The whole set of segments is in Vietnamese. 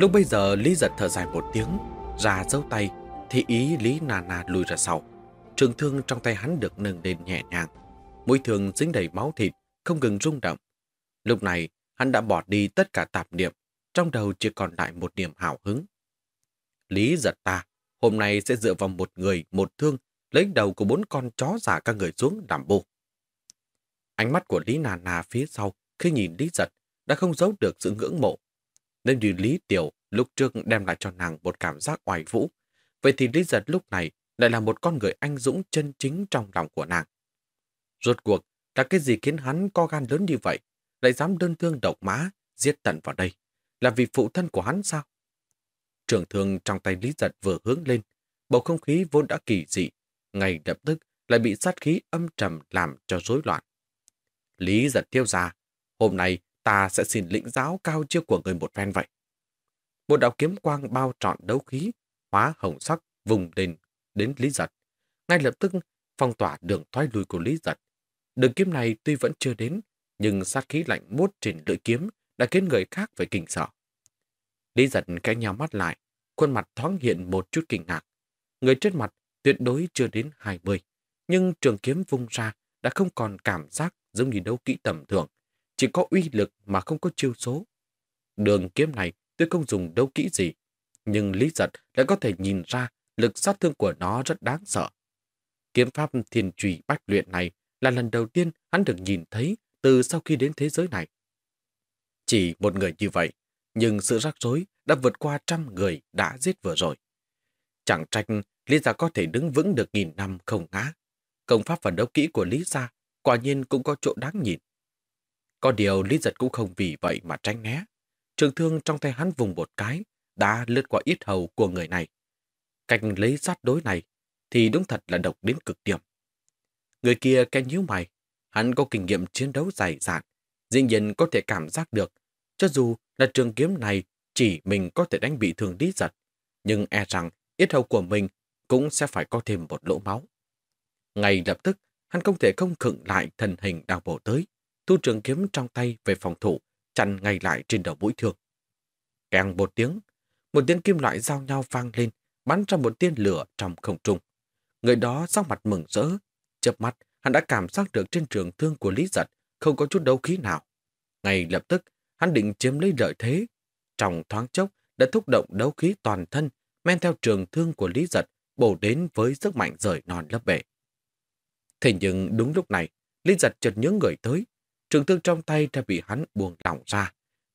Lúc bây giờ Lý giật thở dài một tiếng, ra dấu tay, thì ý Lý nà nà lùi ra sau. Trường thương trong tay hắn được nâng lên nhẹ nhàng. Mũi thương dính đầy máu thịt, không ngừng rung động. Lúc này, hắn đã bỏ đi tất cả tạp niệm, trong đầu chỉ còn lại một niềm hào hứng. Lý giật ta, hôm nay sẽ dựa vào một người, một thương, lấy đầu của bốn con chó giả các người xuống đảm bộ. Ánh mắt của Lý Nà Nà phía sau khi nhìn Lý giật đã không giấu được sự ngưỡng mộ nếu như Lý Tiểu lúc trước đem lại cho nàng một cảm giác oai vũ, vậy thì Lý Giật lúc này lại là một con người anh dũng chân chính trong lòng của nàng. Rốt cuộc là cái gì khiến hắn co gan lớn như vậy, lại dám đơn thương độc mã, giết tận vào đây? Là vì phụ thân của hắn sao? Trường thương trong tay Lý Giật vừa hướng lên, bầu không khí vốn đã kỳ dị, ngay lập tức lại bị sát khí âm trầm làm cho rối loạn. Lý Giật tiêu ra, hôm nay ta sẽ xin lĩnh giáo cao chiêu của người một phen vậy. Một đạo kiếm quang bao trọn đấu khí, hóa hồng sắc vùng lên đến Lý Giật. Ngay lập tức phong tỏa đường thoái lui của Lý Giật. Đường kiếm này tuy vẫn chưa đến, nhưng sát khí lạnh mốt trên lưỡi kiếm đã khiến người khác phải kinh sợ. Lý Giật cái nhau mắt lại, khuôn mặt thoáng hiện một chút kinh ngạc. Người trên mặt tuyệt đối chưa đến 20, nhưng trường kiếm vung ra đã không còn cảm giác giống như đấu kỹ tầm thường, chỉ có uy lực mà không có chiêu số. Đường kiếm này tôi không dùng đâu kỹ gì, nhưng Lý Giật đã có thể nhìn ra lực sát thương của nó rất đáng sợ. Kiếm pháp thiên trùy bách luyện này là lần đầu tiên hắn được nhìn thấy từ sau khi đến thế giới này. Chỉ một người như vậy, nhưng sự rắc rối đã vượt qua trăm người đã giết vừa rồi. Chẳng trách Lý Gia có thể đứng vững được nghìn năm không ngã. Công pháp và đấu kỹ của Lý Gia quả nhiên cũng có chỗ đáng nhìn. Có điều Lý Giật cũng không vì vậy mà tránh né. Trường thương trong tay hắn vùng một cái, đã lướt qua ít hầu của người này. Cách lấy sát đối này thì đúng thật là độc đến cực điểm. Người kia cái nhíu mày, hắn có kinh nghiệm chiến đấu dài dạn, dĩ nhiên có thể cảm giác được, cho dù là trường kiếm này chỉ mình có thể đánh bị thương Lý Giật, nhưng e rằng ít hầu của mình cũng sẽ phải có thêm một lỗ máu. Ngay lập tức, hắn không thể không khựng lại thần hình đang bổ tới, thu trường kiếm trong tay về phòng thủ, chặn ngay lại trên đầu mũi thương. càng một tiếng, một tiếng kim loại giao nhau vang lên, bắn ra một tiên lửa trong không trung. Người đó sắc mặt mừng rỡ, chớp mắt, hắn đã cảm giác được trên trường thương của Lý Giật không có chút đấu khí nào. Ngay lập tức, hắn định chiếm lấy lợi thế. Trong thoáng chốc, đã thúc động đấu khí toàn thân, men theo trường thương của Lý Giật, bổ đến với sức mạnh rời non lớp bể. Thế nhưng đúng lúc này, Lý Giật chợt nhớ người tới, trường thương trong tay đã bị hắn buông lỏng ra.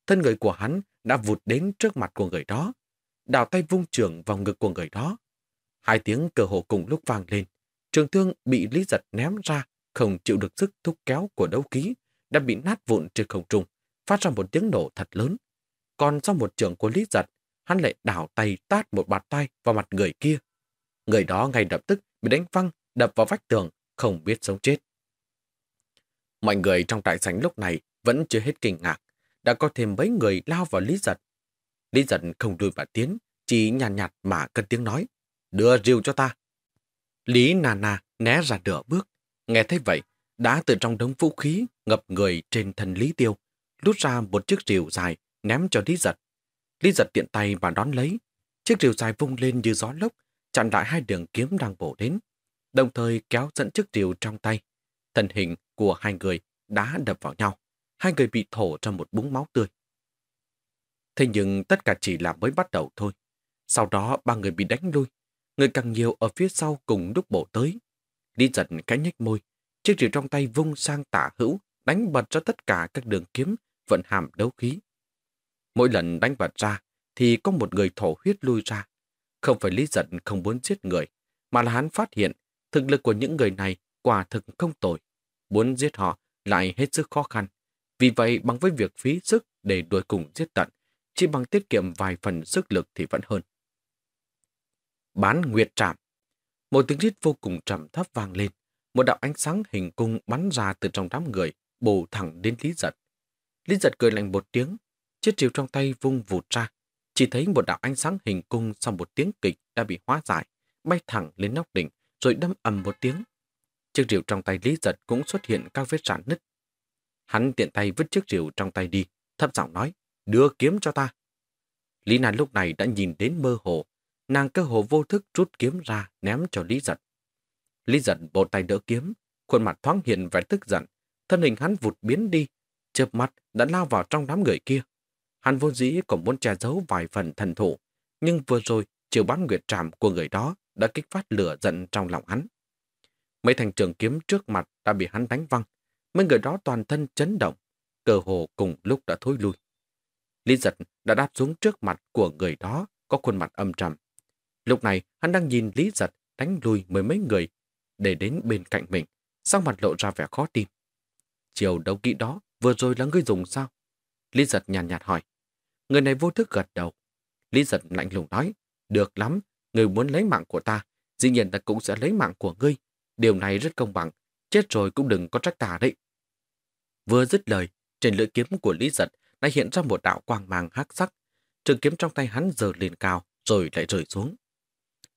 Thân người của hắn đã vụt đến trước mặt của người đó, đào tay vung trường vào ngực của người đó. Hai tiếng cờ hộ cùng lúc vang lên, trường thương bị Lý Giật ném ra, không chịu được sức thúc kéo của đấu ký, đã bị nát vụn trên không trung, phát ra một tiếng nổ thật lớn. Còn sau một trường của Lý Giật, hắn lại đảo tay tát một bạt tay vào mặt người kia. Người đó ngay lập tức bị đánh văng, đập vào vách tường, không biết sống chết. Mọi người trong trại sảnh lúc này vẫn chưa hết kinh ngạc. Đã có thêm mấy người lao vào Lý Giật. Lý Giật không đuôi và tiến, chỉ nhàn nhạt, nhạt mà cất tiếng nói. Đưa rượu cho ta. Lý nà nà né ra nửa bước. Nghe thấy vậy, đã từ trong đống vũ khí ngập người trên thân Lý Tiêu, rút ra một chiếc rìu dài ném cho Lý Giật. Lý Giật tiện tay và đón lấy. Chiếc rìu dài vung lên như gió lốc, chặn lại hai đường kiếm đang bổ đến, đồng thời kéo dẫn chiếc rìu trong tay. Thân hình của hai người đã đập vào nhau. Hai người bị thổ trong một búng máu tươi. Thế nhưng tất cả chỉ là mới bắt đầu thôi. Sau đó ba người bị đánh lui. Người càng nhiều ở phía sau cùng đúc bộ tới. Lý giật cái nhếch môi. Chiếc rìu trong tay vung sang tả hữu, đánh bật cho tất cả các đường kiếm vận hàm đấu khí. Mỗi lần đánh bật ra, thì có một người thổ huyết lui ra. Không phải Lý giật không muốn giết người, mà là hắn phát hiện thực lực của những người này quả thực không tồi muốn giết họ lại hết sức khó khăn. Vì vậy, bằng với việc phí sức để đuổi cùng giết tận, chỉ bằng tiết kiệm vài phần sức lực thì vẫn hơn. Bán nguyệt trạm Một tiếng rít vô cùng trầm thấp vang lên. Một đạo ánh sáng hình cung bắn ra từ trong đám người, bổ thẳng đến Lý Giật. Lý Giật cười lạnh một tiếng, chiếc chiều trong tay vung vụt ra. Chỉ thấy một đạo ánh sáng hình cung sau một tiếng kịch đã bị hóa giải, bay thẳng lên nóc đỉnh, rồi đâm ầm một tiếng. Chiếc rìu trong tay Lý Giật cũng xuất hiện các vết rạn nứt. Hắn tiện tay vứt chiếc rìu trong tay đi, thấp giọng nói, đưa kiếm cho ta. Lý Nan lúc này đã nhìn đến mơ hồ, nàng cơ hồ vô thức rút kiếm ra ném cho Lý Giật. Lý Giật bộ tay đỡ kiếm, khuôn mặt thoáng hiện vẻ tức giận, thân hình hắn vụt biến đi, chớp mắt đã lao vào trong đám người kia. Hắn vô dĩ còn muốn che giấu vài phần thần thủ, nhưng vừa rồi chiều bán nguyệt trảm của người đó đã kích phát lửa giận trong lòng hắn. Mấy thành trường kiếm trước mặt đã bị hắn đánh văng, mấy người đó toàn thân chấn động, cơ hồ cùng lúc đã thối lui. Lý giật đã đáp xuống trước mặt của người đó có khuôn mặt âm trầm. Lúc này hắn đang nhìn Lý giật đánh lui mười mấy người để đến bên cạnh mình, sau mặt lộ ra vẻ khó tin. Chiều đấu kỹ đó vừa rồi là ngươi dùng sao? Lý giật nhàn nhạt, nhạt hỏi. Người này vô thức gật đầu. Lý giật lạnh lùng nói, được lắm, người muốn lấy mạng của ta, dĩ nhiên ta cũng sẽ lấy mạng của ngươi. Điều này rất công bằng, chết rồi cũng đừng có trách ta đấy. Vừa dứt lời, trên lưỡi kiếm của Lý giật đã hiện ra một đạo quang mang hắc sắc. Trường kiếm trong tay hắn giơ lên cao, rồi lại rơi xuống.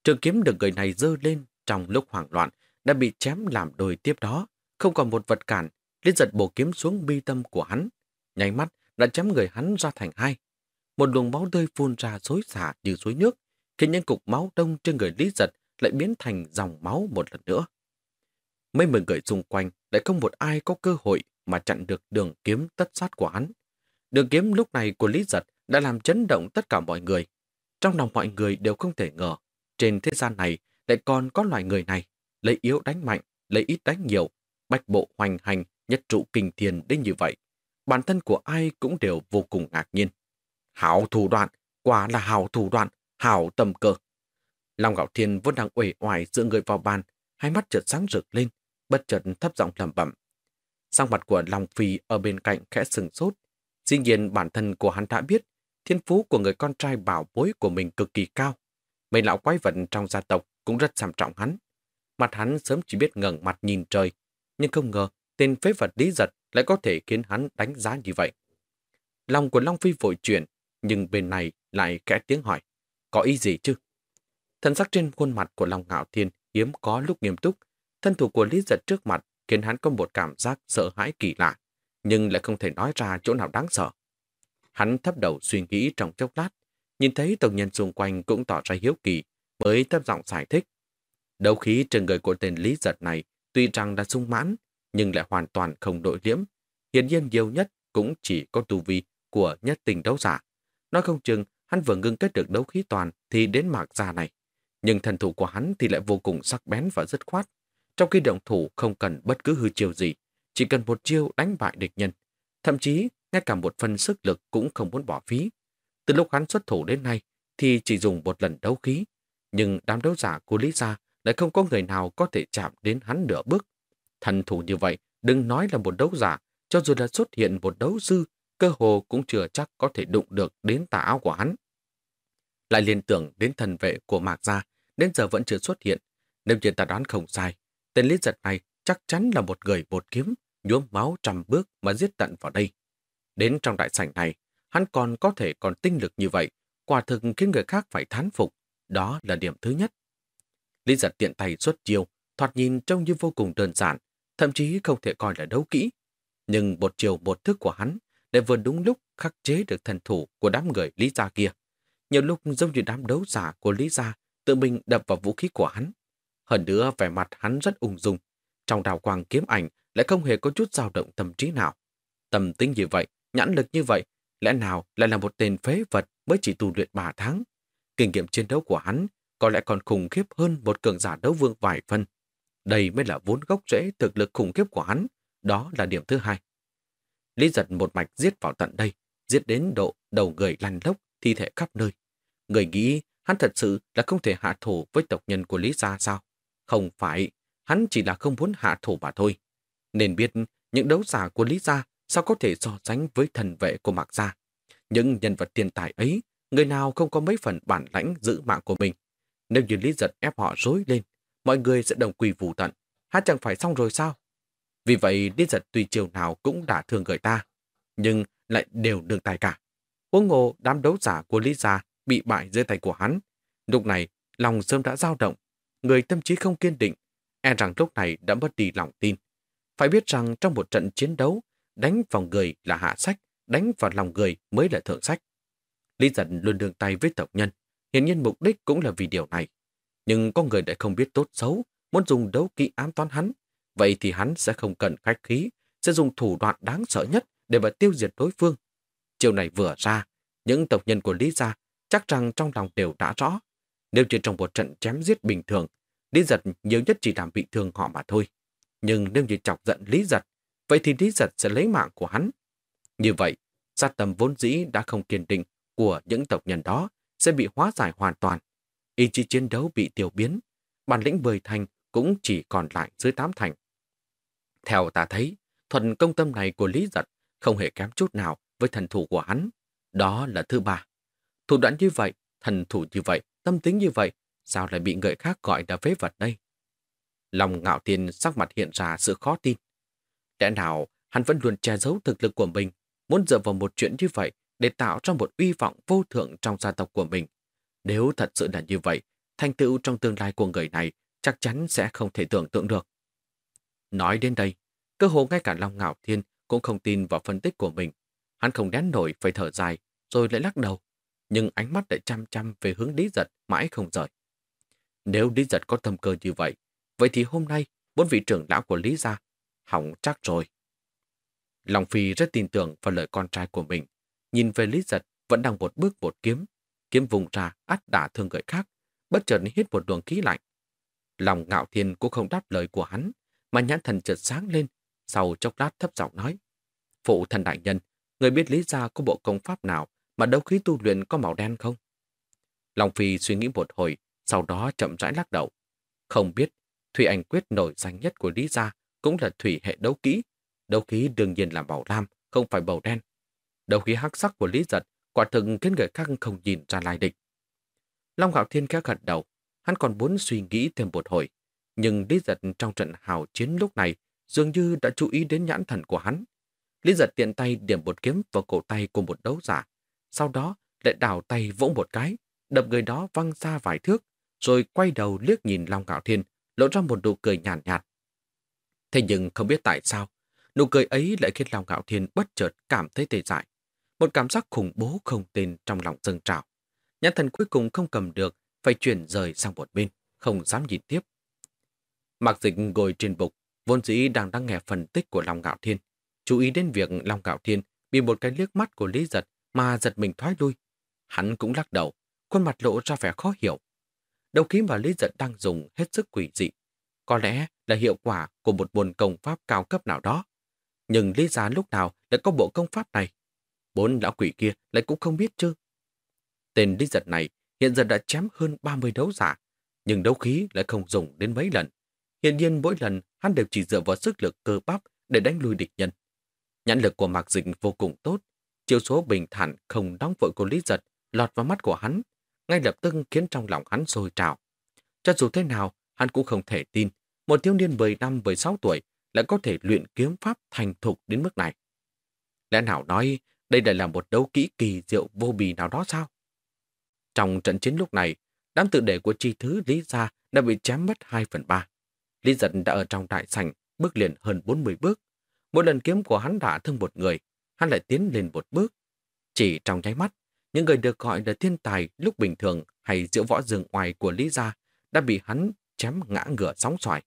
Trường kiếm được người này dơ lên trong lúc hoảng loạn, đã bị chém làm đôi tiếp đó, không còn một vật cản, Lý giật bổ kiếm xuống bi tâm của hắn. Nháy mắt đã chém người hắn ra thành hai. Một luồng máu tươi phun ra xối xả như suối nước, khiến những cục máu đông trên người Lý giật lại biến thành dòng máu một lần nữa. Mấy mươi người xung quanh lại không một ai có cơ hội mà chặn được đường kiếm tất sát của hắn. Đường kiếm lúc này của Lý Giật đã làm chấn động tất cả mọi người. Trong lòng mọi người đều không thể ngờ, trên thế gian này lại còn có loài người này, lấy yếu đánh mạnh, lấy ít đánh nhiều, bạch bộ hoành hành, nhất trụ kinh thiền đến như vậy. Bản thân của ai cũng đều vô cùng ngạc nhiên. Hảo thủ đoạn, quả là hảo thủ đoạn, hảo tầm cờ. Long Gạo Thiên vốn đang uể oải dựa người vào bàn, hai mắt chợt sáng rực lên, bất chợt thấp giọng lẩm bẩm. Sang mặt của Long Phi ở bên cạnh khẽ sừng sốt. Dĩ nhiên bản thân của hắn đã biết thiên phú của người con trai bảo bối của mình cực kỳ cao. Mấy lão quái vật trong gia tộc cũng rất xem trọng hắn. Mặt hắn sớm chỉ biết ngẩng mặt nhìn trời, nhưng không ngờ tên phế vật lý giật lại có thể khiến hắn đánh giá như vậy. Lòng của Long Phi vội chuyển, nhưng bên này lại kẽ tiếng hỏi, có ý gì chứ? Thần sắc trên khuôn mặt của Long Ngạo Thiên hiếm có lúc nghiêm túc, thân thủ của Lý Giật trước mặt khiến hắn có một cảm giác sợ hãi kỳ lạ, nhưng lại không thể nói ra chỗ nào đáng sợ. Hắn thấp đầu suy nghĩ trong chốc lát, nhìn thấy tộc nhân xung quanh cũng tỏ ra hiếu kỳ, mới thấp giọng giải thích. Đấu khí trên người của tên Lý Giật này tuy rằng đã sung mãn, nhưng lại hoàn toàn không đội liễm. Hiển nhiên nhiều nhất cũng chỉ có tu vi của nhất tình đấu giả. Nói không chừng, hắn vừa ngưng kết được đấu khí toàn thì đến mạc già này. Nhưng thần thủ của hắn thì lại vô cùng sắc bén và dứt khoát. Trong khi động thủ không cần bất cứ hư chiêu gì, chỉ cần một chiêu đánh bại địch nhân. Thậm chí, ngay cả một phần sức lực cũng không muốn bỏ phí. Từ lúc hắn xuất thủ đến nay, thì chỉ dùng một lần đấu khí. Nhưng đám đấu giả của Lý Gia lại không có người nào có thể chạm đến hắn nửa bước. Thần thủ như vậy, đừng nói là một đấu giả, cho dù là xuất hiện một đấu sư, cơ hồ cũng chưa chắc có thể đụng được đến tà áo của hắn. Lại liên tưởng đến thần vệ của Mạc Gia, đến giờ vẫn chưa xuất hiện. Nếu như ta đoán không sai, tên lý giật này chắc chắn là một người bột kiếm, nhuốm máu trăm bước mà giết tận vào đây. Đến trong đại sảnh này, hắn còn có thể còn tinh lực như vậy, quả thực khiến người khác phải thán phục. Đó là điểm thứ nhất. Lý giật tiện tay xuất chiêu, thoạt nhìn trông như vô cùng đơn giản, thậm chí không thể coi là đấu kỹ. Nhưng một chiều một thức của hắn lại vừa đúng lúc khắc chế được thần thủ của đám người Lý Gia kia. Nhiều lúc giống như đám đấu giả của Lý Gia tự mình đập vào vũ khí của hắn. Hơn nữa vẻ mặt hắn rất ung dung. Trong đào quang kiếm ảnh lại không hề có chút dao động tâm trí nào. Tâm tính như vậy, nhãn lực như vậy, lẽ nào lại là một tên phế vật mới chỉ tu luyện 3 tháng. Kinh nghiệm chiến đấu của hắn có lẽ còn khủng khiếp hơn một cường giả đấu vương vài phân. Đây mới là vốn gốc rễ thực lực khủng khiếp của hắn. Đó là điểm thứ hai. Lý giật một mạch giết vào tận đây, giết đến độ đầu người lăn lốc, thi thể khắp nơi. Người nghĩ hắn thật sự là không thể hạ thủ với tộc nhân của Lý Gia sao? Không phải, hắn chỉ là không muốn hạ thủ mà thôi. Nên biết những đấu giả của Lý Gia sao có thể so sánh với thần vệ của Mạc Gia. Những nhân vật tiền tài ấy, người nào không có mấy phần bản lãnh giữ mạng của mình. Nếu như Lý Giật ép họ rối lên, mọi người sẽ đồng quỳ vụ tận. Hát chẳng phải xong rồi sao? Vì vậy, Lý Giật tùy chiều nào cũng đã thương người ta, nhưng lại đều được tài cả. Huống ngộ đám đấu giả của Lý Gia bị bại dưới tay của hắn. Lúc này, lòng sớm đã dao động. Người tâm trí không kiên định, e rằng lúc này đã mất đi lòng tin. Phải biết rằng trong một trận chiến đấu, đánh vào người là hạ sách, đánh vào lòng người mới là thượng sách. Lý giận luôn đường tay với tộc nhân, hiển nhiên mục đích cũng là vì điều này. Nhưng có người lại không biết tốt xấu, muốn dùng đấu kỹ ám toán hắn. Vậy thì hắn sẽ không cần khách khí, sẽ dùng thủ đoạn đáng sợ nhất để mà tiêu diệt đối phương. Chiều này vừa ra, những tộc nhân của Lý Gia chắc rằng trong lòng đều đã rõ. Nếu chỉ trong một trận chém giết bình thường, Lý Giật nhiều nhất chỉ làm bị thương họ mà thôi. Nhưng nếu như chọc giận Lý Giật, vậy thì Lý Giật sẽ lấy mạng của hắn. Như vậy, sát tâm vốn dĩ đã không kiên định của những tộc nhân đó sẽ bị hóa giải hoàn toàn. Ý chí chiến đấu bị tiêu biến, bản lĩnh bơi thành cũng chỉ còn lại dưới tám thành. Theo ta thấy, thuần công tâm này của Lý Giật không hề kém chút nào với thần thủ của hắn. Đó là thứ ba. Thủ đoạn như vậy, thần thủ như vậy, tâm tính như vậy, sao lại bị người khác gọi là phế vật đây? Lòng ngạo thiên sắc mặt hiện ra sự khó tin. Lẽ nào hắn vẫn luôn che giấu thực lực của mình, muốn dựa vào một chuyện như vậy để tạo ra một uy vọng vô thượng trong gia tộc của mình. Nếu thật sự là như vậy, thành tựu trong tương lai của người này chắc chắn sẽ không thể tưởng tượng được. Nói đến đây, cơ hồ ngay cả Long Ngạo Thiên cũng không tin vào phân tích của mình. Hắn không đén nổi phải thở dài, rồi lại lắc đầu. Nhưng ánh mắt lại chăm chăm về hướng Lý Giật mãi không rời. Nếu Lý Giật có tâm cơ như vậy, vậy thì hôm nay bốn vị trưởng lão của Lý Gia hỏng chắc rồi. Long Phi rất tin tưởng vào lời con trai của mình. Nhìn về Lý Giật vẫn đang một bước một kiếm. Kiếm vùng ra át đả thương người khác, bất chợt hít một luồng khí lạnh. Lòng ngạo thiên cũng không đáp lời của hắn, mà nhãn thần chợt sáng lên, sau chốc lát thấp giọng nói. Phụ thần đại nhân, người biết lý gia có bộ công pháp nào mà đấu khí tu luyện có màu đen không? Long Phi suy nghĩ một hồi, sau đó chậm rãi lắc đầu. Không biết, Thủy Anh Quyết nổi danh nhất của Lý Gia cũng là thủy hệ đấu kỹ. Đấu khí đương nhiên là màu lam, không phải màu đen. Đấu khí hắc sắc của Lý Giật quả thực khiến người khác không nhìn ra lai địch. Long Hạo Thiên khẽ gật đầu, hắn còn muốn suy nghĩ thêm một hồi. Nhưng Lý Giật trong trận hào chiến lúc này dường như đã chú ý đến nhãn thần của hắn. Lý Giật tiện tay điểm một kiếm vào cổ tay của một đấu giả. Sau đó lại đảo tay vỗ một cái, đập người đó văng xa vài thước, rồi quay đầu liếc nhìn Long Ngạo Thiên, lộ ra một nụ cười nhàn nhạt, nhạt. Thế nhưng không biết tại sao, nụ cười ấy lại khiến Long Ngạo Thiên bất chợt cảm thấy tê dại. Một cảm giác khủng bố không tên trong lòng dâng trào. Nhãn thần cuối cùng không cầm được, phải chuyển rời sang một bên, không dám nhìn tiếp. Mạc Dịch ngồi trên bục, vốn dĩ đang đang nghe phân tích của Long Ngạo Thiên. Chú ý đến việc Long Ngạo Thiên bị một cái liếc mắt của Lý Giật mà giật mình thoái lui. Hắn cũng lắc đầu, khuôn mặt lộ ra vẻ khó hiểu. Đầu khí mà Lý Giật đang dùng hết sức quỷ dị. Có lẽ là hiệu quả của một buồn công pháp cao cấp nào đó. Nhưng Lý Giá lúc nào lại có bộ công pháp này? Bốn lão quỷ kia lại cũng không biết chứ. Tên Lý Giật này hiện giờ đã chém hơn 30 đấu giả, nhưng đấu khí lại không dùng đến mấy lần. Hiện nhiên mỗi lần hắn đều chỉ dựa vào sức lực cơ bắp để đánh lui địch nhân. Nhãn lực của Mạc Dịch vô cùng tốt, chiêu số bình thản không đóng vội của Lý Giật lọt vào mắt của hắn, ngay lập tức khiến trong lòng hắn sôi trào. Cho dù thế nào, hắn cũng không thể tin một thiếu niên 15-16 tuổi lại có thể luyện kiếm pháp thành thục đến mức này. Lẽ nào nói đây lại là một đấu kỹ kỳ diệu vô bì nào đó sao? Trong trận chiến lúc này, đám tự đệ của chi thứ Lý Gia đã bị chém mất 2 phần 3. Lý giật đã ở trong đại sảnh, bước liền hơn 40 bước. Một lần kiếm của hắn đã thương một người, hắn lại tiến lên một bước. Chỉ trong nháy mắt, những người được gọi là thiên tài lúc bình thường hay giữa võ rừng ngoài của Lý Gia đã bị hắn chém ngã ngửa sóng xoài.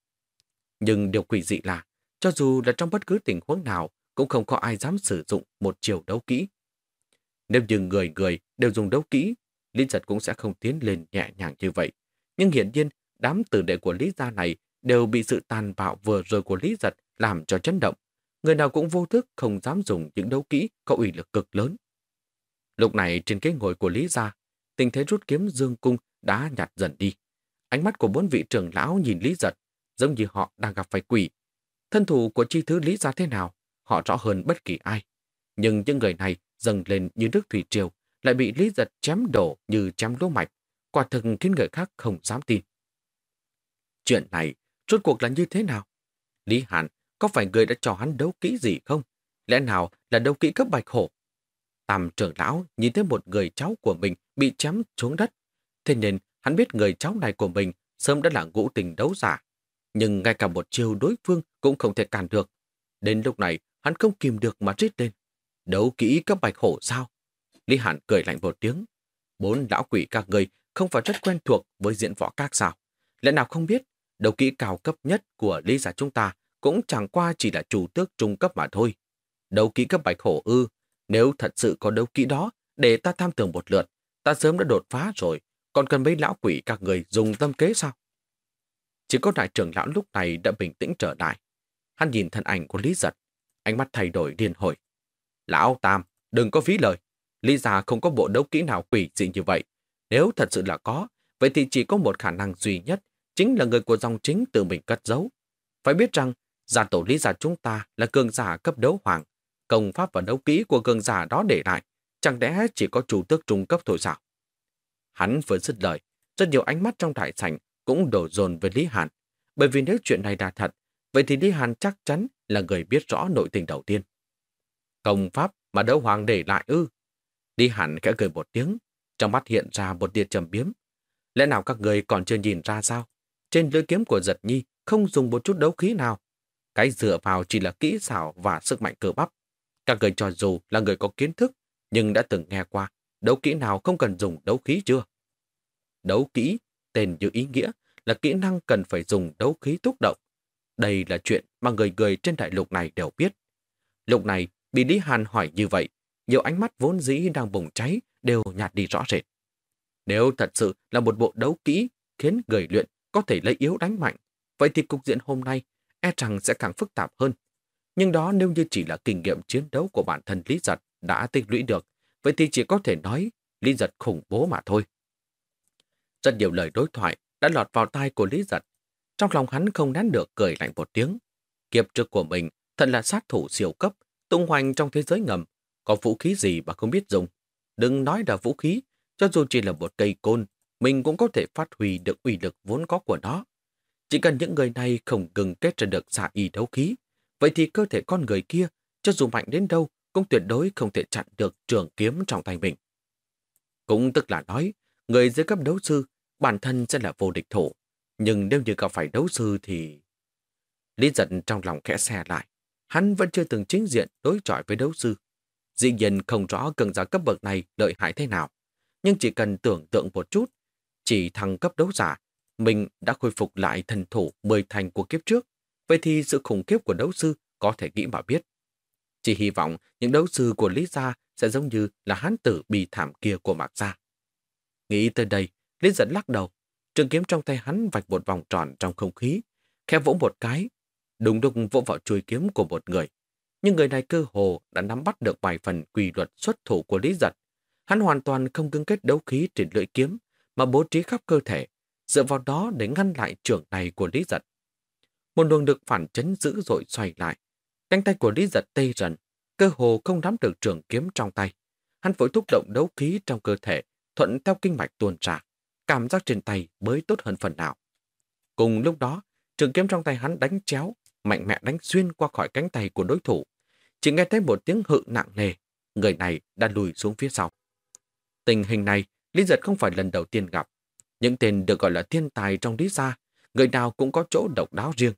Nhưng điều quỷ dị là, cho dù là trong bất cứ tình huống nào, cũng không có ai dám sử dụng một chiều đấu kỹ. Nếu như người người đều dùng đấu kỹ, Lý Giật cũng sẽ không tiến lên nhẹ nhàng như vậy. Nhưng hiển nhiên, đám tử đệ của Lý Gia này đều bị sự tàn bạo vừa rồi của Lý Giật làm cho chấn động. Người nào cũng vô thức không dám dùng những đấu kỹ có uy lực cực lớn. Lúc này trên cái ngồi của Lý Gia, tình thế rút kiếm dương cung đã nhạt dần đi. Ánh mắt của bốn vị trưởng lão nhìn Lý Giật giống như họ đang gặp phải quỷ. Thân thủ của chi thứ lý gia thế nào, họ rõ hơn bất kỳ ai. Nhưng những người này dâng lên như nước thủy triều, lại bị lý giật chém đổ như chém lúa mạch, quả thực khiến người khác không dám tin. Chuyện này, rốt cuộc là như thế nào? Lý Hàn, có phải người đã cho hắn đấu kỹ gì không? Lẽ nào là đấu kỹ cấp bạch hổ? Tam trưởng lão nhìn thấy một người cháu của mình bị chém xuống đất. Thế nên hắn biết người cháu này của mình sớm đã là ngũ tình đấu giả. Nhưng ngay cả một chiều đối phương cũng không thể cản được. Đến lúc này, hắn không kìm được mà rít lên. Đấu kỹ cấp bạch hổ sao? Lý Hàn cười lạnh một tiếng. Bốn lão quỷ các người không phải rất quen thuộc với diễn võ các sao. Lẽ nào không biết, đấu kỹ cao cấp nhất của lý giả chúng ta cũng chẳng qua chỉ là chủ tước trung cấp mà thôi. Đấu kỹ cấp bạch hổ ư, nếu thật sự có đấu kỹ đó, để ta tham tưởng một lượt, ta sớm đã đột phá rồi, còn cần mấy lão quỷ các người dùng tâm kế sao? Chỉ có đại trưởng lão lúc này đã bình tĩnh trở lại. Hắn nhìn thân ảnh của Lý Giật, ánh mắt thay đổi điên hồi. Lão Tam, đừng có phí lời. Lý già không có bộ đấu kỹ nào quỷ dị như vậy. Nếu thật sự là có, vậy thì chỉ có một khả năng duy nhất, chính là người của dòng chính tự mình cất giấu. Phải biết rằng, gia tổ Lý gia chúng ta là cường giả cấp đấu hoàng, công pháp và đấu kỹ của cường giả đó để lại, chẳng lẽ chỉ có chủ tước trung cấp thôi sao? Hắn vừa dứt lời, rất nhiều ánh mắt trong đại sảnh cũng đổ dồn về Lý Hàn, bởi vì nếu chuyện này là thật, vậy thì Lý Hàn chắc chắn là người biết rõ nội tình đầu tiên. Công pháp mà đấu hoàng để lại ư? Lý Hàn khẽ cười một tiếng, trong mắt hiện ra một tia trầm biếm. Lẽ nào các người còn chưa nhìn ra sao? Trên lưỡi kiếm của giật nhi không dùng một chút đấu khí nào. Cái dựa vào chỉ là kỹ xảo và sức mạnh cơ bắp. Các người cho dù là người có kiến thức, nhưng đã từng nghe qua, đấu kỹ nào không cần dùng đấu khí chưa? Đấu kỹ, tên như ý nghĩa, là kỹ năng cần phải dùng đấu khí thúc động. Đây là chuyện mà người người trên đại lục này đều biết. Lúc này, bị Lý Hàn hỏi như vậy, nhiều ánh mắt vốn dĩ đang bùng cháy đều nhạt đi rõ rệt. Nếu thật sự là một bộ đấu kỹ khiến người luyện có thể lấy yếu đánh mạnh, vậy thì cục diện hôm nay e rằng sẽ càng phức tạp hơn. Nhưng đó nếu như chỉ là kinh nghiệm chiến đấu của bản thân Lý Giật đã tích lũy được, vậy thì chỉ có thể nói Lý Giật khủng bố mà thôi. Rất nhiều lời đối thoại đã lọt vào tai của Lý Giật. Trong lòng hắn không nén được cười lạnh một tiếng. Kiếp trước của mình thật là sát thủ siêu cấp, tung hoành trong thế giới ngầm. Có vũ khí gì mà không biết dùng. Đừng nói là vũ khí, cho dù chỉ là một cây côn, mình cũng có thể phát huy được uy lực vốn có của nó. Chỉ cần những người này không ngừng kết ra được xạ y đấu khí, vậy thì cơ thể con người kia, cho dù mạnh đến đâu, cũng tuyệt đối không thể chặn được trường kiếm trong tay mình. Cũng tức là nói, người dưới cấp đấu sư, bản thân sẽ là vô địch thủ. Nhưng nếu như gặp phải đấu sư thì... Lý giận trong lòng khẽ xe lại. Hắn vẫn chưa từng chính diện đối chọi với đấu sư. Dĩ nhiên không rõ cường giả cấp bậc này lợi hại thế nào. Nhưng chỉ cần tưởng tượng một chút, chỉ thăng cấp đấu giả, mình đã khôi phục lại thần thủ 10 thành của kiếp trước. Vậy thì sự khủng khiếp của đấu sư có thể nghĩ mà biết. Chỉ hy vọng những đấu sư của Lý Gia sẽ giống như là hán tử bị thảm kia của Mạc Gia. Nghĩ tới đây, Lý dẫn lắc đầu. Trường kiếm trong tay hắn vạch một vòng tròn trong không khí, khẽ vỗ một cái, đùng đùng vỗ vào chuôi kiếm của một người. Nhưng người này cơ hồ đã nắm bắt được vài phần quy luật xuất thủ của Lý Giật. Hắn hoàn toàn không cứng kết đấu khí trên lưỡi kiếm, mà bố trí khắp cơ thể, dựa vào đó để ngăn lại trưởng này của Lý Giật. Một luồng được phản chấn dữ dội xoay lại. Cánh tay của Lý Giật tê rần, cơ hồ không nắm được trường kiếm trong tay. Hắn vội thúc động đấu khí trong cơ thể, thuận theo kinh mạch tuôn ra. Cảm giác trên tay mới tốt hơn phần nào. Cùng lúc đó, trường kiếm trong tay hắn đánh chéo, mạnh mẽ đánh xuyên qua khỏi cánh tay của đối thủ. Chỉ nghe thấy một tiếng hự nặng nề, người này đã lùi xuống phía sau. Tình hình này, Lý Giật không phải lần đầu tiên gặp. Những tên được gọi là thiên tài trong Lý Gia, người nào cũng có chỗ độc đáo riêng.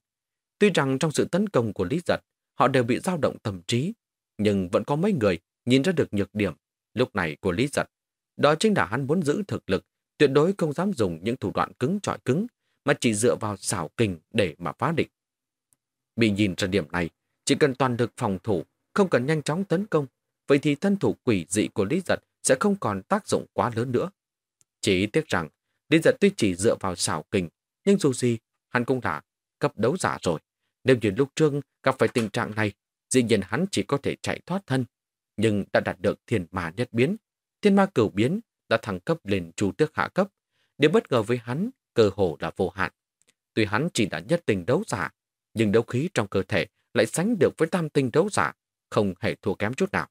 Tuy rằng trong sự tấn công của Lý Giật, họ đều bị dao động tâm trí, nhưng vẫn có mấy người nhìn ra được nhược điểm lúc này của Lý Giật. Đó chính là hắn muốn giữ thực lực, tuyệt đối không dám dùng những thủ đoạn cứng trọi cứng, mà chỉ dựa vào xảo kình để mà phá địch. Bị nhìn ra điểm này, chỉ cần toàn lực phòng thủ, không cần nhanh chóng tấn công, vậy thì thân thủ quỷ dị của Lý Giật sẽ không còn tác dụng quá lớn nữa. Chỉ tiếc rằng, Lý Giật tuy chỉ dựa vào xảo kình, nhưng dù gì, hắn cũng đã cấp đấu giả rồi. Nếu như lúc trương gặp phải tình trạng này, dĩ nhiên hắn chỉ có thể chạy thoát thân, nhưng đã đạt được thiên ma nhất biến. Thiên ma cửu biến đã thăng cấp lên chủ tước hạ cấp. Điều bất ngờ với hắn, cơ hồ là vô hạn. Tuy hắn chỉ đã nhất tình đấu giả, nhưng đấu khí trong cơ thể lại sánh được với tam tinh đấu giả, không hề thua kém chút nào.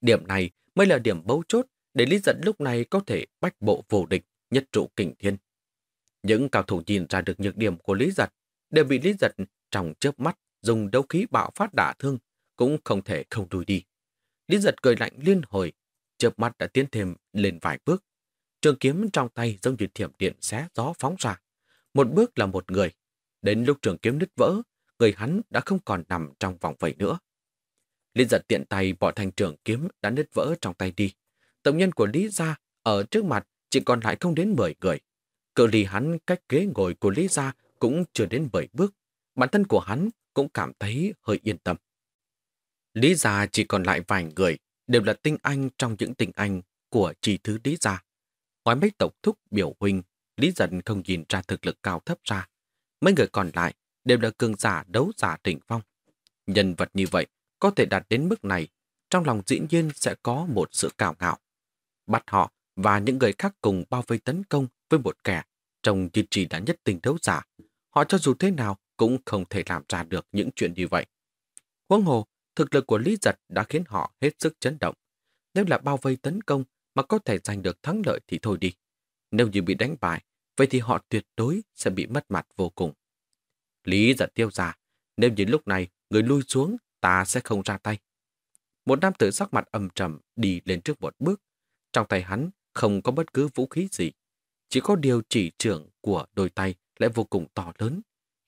Điểm này mới là điểm bấu chốt để Lý Dẫn lúc này có thể bách bộ vô địch, nhất trụ kình thiên. Những cao thủ nhìn ra được nhược điểm của Lý Giật đều bị Lý Giật trong chớp mắt dùng đấu khí bạo phát đả thương, cũng không thể không đuổi đi. Lý Giật cười lạnh liên hồi, chớp mắt đã tiến thêm lên vài bước. Trường kiếm trong tay giống như thiểm điện xé gió phóng ra. Một bước là một người. Đến lúc trường kiếm nứt vỡ, người hắn đã không còn nằm trong vòng vây nữa. Lý giật tiện tay bỏ thành trường kiếm đã nứt vỡ trong tay đi. Tổng nhân của Lý Gia ở trước mặt chỉ còn lại không đến 10 người. Cự ly hắn cách ghế ngồi của Lý Gia cũng chưa đến 7 bước. Bản thân của hắn cũng cảm thấy hơi yên tâm. Lý Gia chỉ còn lại vài người, đều là tinh anh trong những tinh anh của chỉ thứ Lý Gia. Ngoài mấy tộc thúc biểu huynh, Lý Dân không nhìn ra thực lực cao thấp ra. Mấy người còn lại đều là cường giả đấu giả đỉnh phong. Nhân vật như vậy có thể đạt đến mức này, trong lòng dĩ nhiên sẽ có một sự cào ngạo. Bắt họ và những người khác cùng bao vây tấn công với một kẻ trong như chỉ đã nhất tình đấu giả. Họ cho dù thế nào cũng không thể làm ra được những chuyện như vậy. Huống hồ, thực lực của Lý Giật đã khiến họ hết sức chấn động. Nếu là bao vây tấn công mà có thể giành được thắng lợi thì thôi đi. Nếu như bị đánh bại, vậy thì họ tuyệt đối sẽ bị mất mặt vô cùng. Lý giật tiêu giả, nếu như lúc này người lui xuống, ta sẽ không ra tay. Một nam tử sắc mặt âm trầm đi lên trước một bước. Trong tay hắn không có bất cứ vũ khí gì. Chỉ có điều chỉ trưởng của đôi tay lại vô cùng to lớn.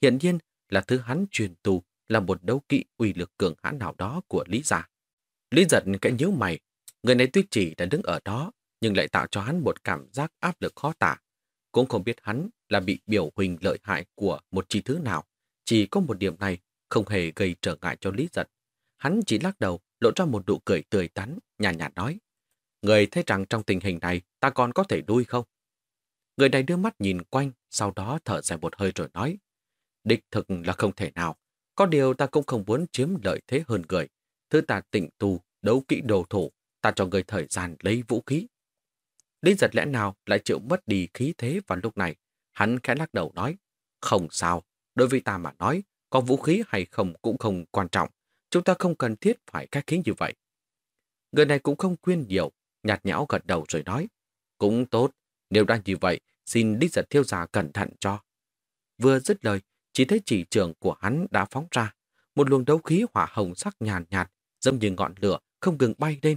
Hiện nhiên là thứ hắn truyền tù là một đấu kỵ uy lực cường hãn nào đó của Lý Gia. Lý giật cái nhíu mày, người này tuy chỉ đã đứng ở đó, nhưng lại tạo cho hắn một cảm giác áp lực khó tả. Cũng không biết hắn là bị biểu huỳnh lợi hại của một chi thứ nào. Chỉ có một điểm này không hề gây trở ngại cho Lý Giật. Hắn chỉ lắc đầu, lộ ra một nụ cười tươi tắn, nhàn nhạt nói. Người thấy rằng trong tình hình này ta còn có thể đuôi không? Người này đưa mắt nhìn quanh, sau đó thở dài một hơi rồi nói. địch thực là không thể nào. Có điều ta cũng không muốn chiếm lợi thế hơn người. Thứ ta tịnh tu, đấu kỹ đồ thủ, ta cho người thời gian lấy vũ khí. Lý giật lẽ nào lại chịu mất đi khí thế vào lúc này. Hắn khẽ lắc đầu nói, không sao, đối với ta mà nói, có vũ khí hay không cũng không quan trọng. Chúng ta không cần thiết phải khách khí như vậy. Người này cũng không khuyên nhiều, nhạt nhẽo gật đầu rồi nói, cũng tốt, nếu đang như vậy, xin đích giật thiêu giả cẩn thận cho. Vừa dứt lời, chỉ thấy chỉ trường của hắn đã phóng ra. Một luồng đấu khí hỏa hồng sắc nhàn nhạt, nhạt, giống như ngọn lửa, không ngừng bay lên.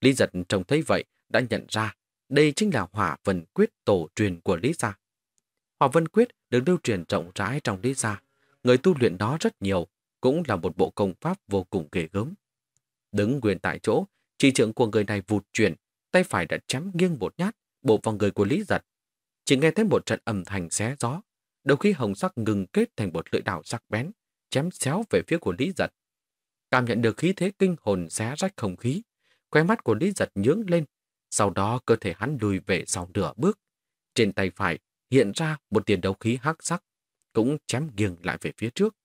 Lý giật trông thấy vậy, đã nhận ra đây chính là hỏa vân quyết tổ truyền của Lý Gia. Hỏa vân quyết được lưu truyền rộng rãi trong Lý Gia. Người tu luyện đó rất nhiều, cũng là một bộ công pháp vô cùng ghê gớm. Đứng nguyên tại chỗ, chỉ trưởng của người này vụt chuyển, tay phải đã chém nghiêng một nhát, bộ vào người của Lý Giật. Chỉ nghe thấy một trận âm thanh xé gió, đầu khi hồng sắc ngừng kết thành một lưỡi đào sắc bén, chém xéo về phía của Lý Giật. Cảm nhận được khí thế kinh hồn xé rách không khí, khóe mắt của Lý Giật nhướng lên, sau đó cơ thể hắn lùi về sau nửa bước. Trên tay phải hiện ra một tiền đấu khí hắc sắc, cũng chém nghiêng lại về phía trước.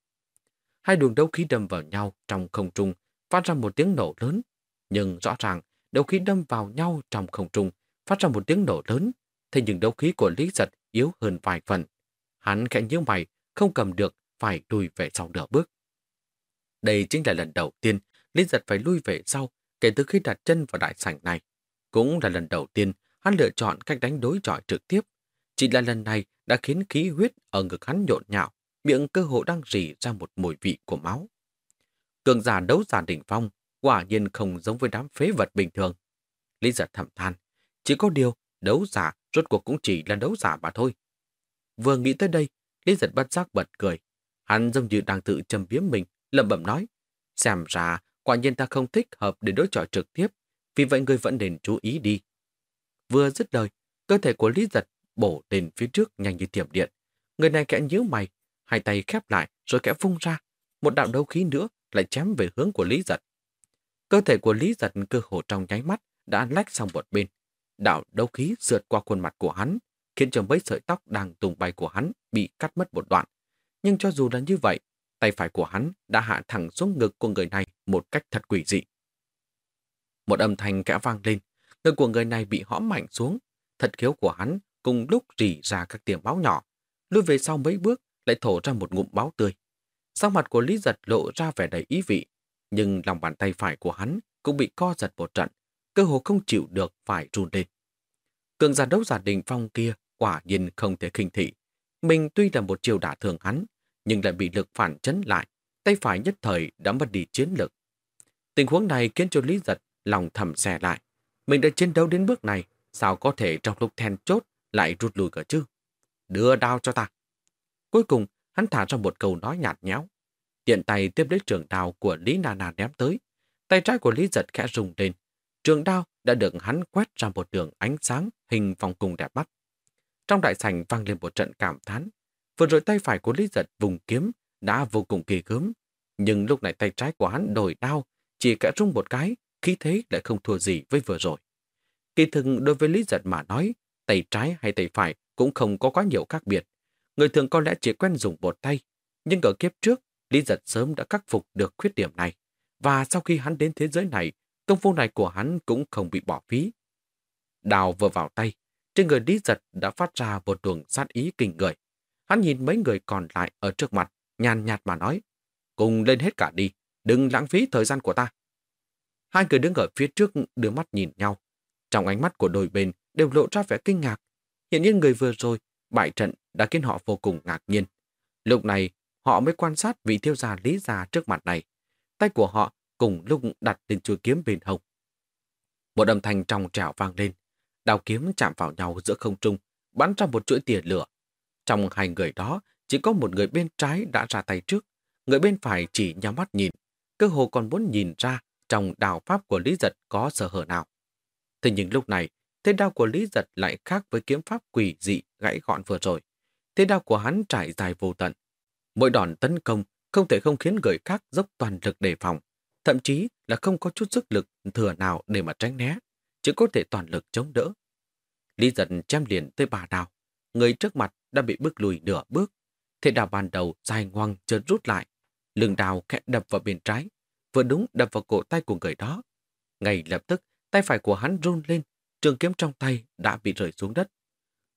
Hai đường đấu khí đâm vào nhau trong không trung, phát ra một tiếng nổ lớn. Nhưng rõ ràng, đấu khí đâm vào nhau trong không trung, phát ra một tiếng nổ lớn. Thế nhưng đấu khí của Lý Giật yếu hơn vài phần. Hắn khẽ nhíu mày, không cầm được, phải lùi về sau nửa bước. Đây chính là lần đầu tiên Lý Giật phải lui về sau kể từ khi đặt chân vào đại sảnh này. Cũng là lần đầu tiên hắn lựa chọn cách đánh đối chọi trực tiếp. Chỉ là lần này đã khiến khí huyết ở ngực hắn nhộn nhạo, miệng cơ hộ đang rỉ ra một mùi vị của máu. Cường giả đấu giả đỉnh phong, quả nhiên không giống với đám phế vật bình thường. Lý giật thầm than, chỉ có điều đấu giả rốt cuộc cũng chỉ là đấu giả mà thôi. Vừa nghĩ tới đây, Lý giật bất giác bật cười. Hắn giống như đang tự châm biếm mình, lẩm bẩm nói, xem ra quả nhiên ta không thích hợp để đối chọi trực tiếp, vì vậy người vẫn nên chú ý đi. Vừa dứt lời, cơ thể của Lý Giật bổ lên phía trước nhanh như tiệm điện. Người này kẽ nhíu mày, hai tay khép lại rồi kẽ vung ra. Một đạo đấu khí nữa lại chém về hướng của Lý Giật. Cơ thể của Lý Giật cơ hồ trong nháy mắt đã lách sang một bên. Đạo đấu khí sượt qua khuôn mặt của hắn, khiến cho mấy sợi tóc đang tung bay của hắn bị cắt mất một đoạn. Nhưng cho dù là như vậy, tay phải của hắn đã hạ thẳng xuống ngực của người này một cách thật quỷ dị. Một âm thanh kẽ vang lên, ngực của người này bị hõm mạnh xuống. Thật khiếu của hắn cùng lúc rỉ ra các tiếng máu nhỏ. lùi về sau mấy bước, lại thổ ra một ngụm máu tươi. sau mặt của Lý Giật lộ ra vẻ đầy ý vị, nhưng lòng bàn tay phải của hắn cũng bị co giật một trận, cơ hồ không chịu được phải run lên. Cường giả đấu giả đình phong kia quả nhiên không thể khinh thị. Mình tuy là một chiều đả thường hắn, nhưng lại bị lực phản chấn lại, tay phải nhất thời đã mất đi chiến lực. Tình huống này khiến cho Lý Giật lòng thầm xè lại. Mình đã chiến đấu đến bước này, sao có thể trong lúc then chốt lại rút lui cả chứ? Đưa đao cho ta. Cuối cùng, hắn thả ra một câu nói nhạt nhẽo. Tiện tay tiếp lấy trường đao của Lý Na Na ném tới. Tay trái của Lý Giật khẽ rung lên. Trường đao đã được hắn quét ra một đường ánh sáng hình vòng cung đẹp mắt. Trong đại sảnh vang lên một trận cảm thán. Vừa rồi tay phải của Lý Giật vùng kiếm đã vô cùng kỳ gớm. Nhưng lúc này tay trái của hắn đổi đao, chỉ kẽ rung một cái, khí thế lại không thua gì với vừa rồi. Kỳ thực đối với Lý Giật mà nói, tay trái hay tay phải cũng không có quá nhiều khác biệt. Người thường có lẽ chỉ quen dùng một tay, nhưng ở kiếp trước, Lý Giật sớm đã khắc phục được khuyết điểm này. Và sau khi hắn đến thế giới này, công phu này của hắn cũng không bị bỏ phí. Đào vừa vào tay, trên người Lý Giật đã phát ra một luồng sát ý kinh người. Hắn nhìn mấy người còn lại ở trước mặt, nhàn nhạt mà nói, cùng lên hết cả đi, đừng lãng phí thời gian của ta. Hai người đứng ở phía trước đưa mắt nhìn nhau. Trong ánh mắt của đôi bên đều lộ ra vẻ kinh ngạc. Hiện nhiên người vừa rồi, bại trận đã khiến họ vô cùng ngạc nhiên. Lúc này, họ mới quan sát vị thiêu gia lý già trước mặt này. Tay của họ cùng lúc đặt lên chuôi kiếm bên hông. Một âm thanh trong trẻo vang lên. Đào kiếm chạm vào nhau giữa không trung, bắn ra một chuỗi tia lửa. Trong hai người đó, chỉ có một người bên trái đã ra tay trước, người bên phải chỉ nhắm mắt nhìn, cơ hồ còn muốn nhìn ra trong đào pháp của Lý Giật có sở hở nào. Thế nhưng lúc này, thế đao của Lý Giật lại khác với kiếm pháp quỷ dị gãy gọn vừa rồi. Thế đao của hắn trải dài vô tận. Mỗi đòn tấn công không thể không khiến người khác dốc toàn lực đề phòng, thậm chí là không có chút sức lực thừa nào để mà tránh né, chỉ có thể toàn lực chống đỡ. Lý Giật chém liền tới bà đào, người trước mặt đã bị bước lùi nửa bước. Thế đào ban đầu dài ngoằng chợt rút lại, lưng đào khẽ đập vào bên trái, vừa đúng đập vào cổ tay của người đó. Ngay lập tức, tay phải của hắn run lên, trường kiếm trong tay đã bị rơi xuống đất.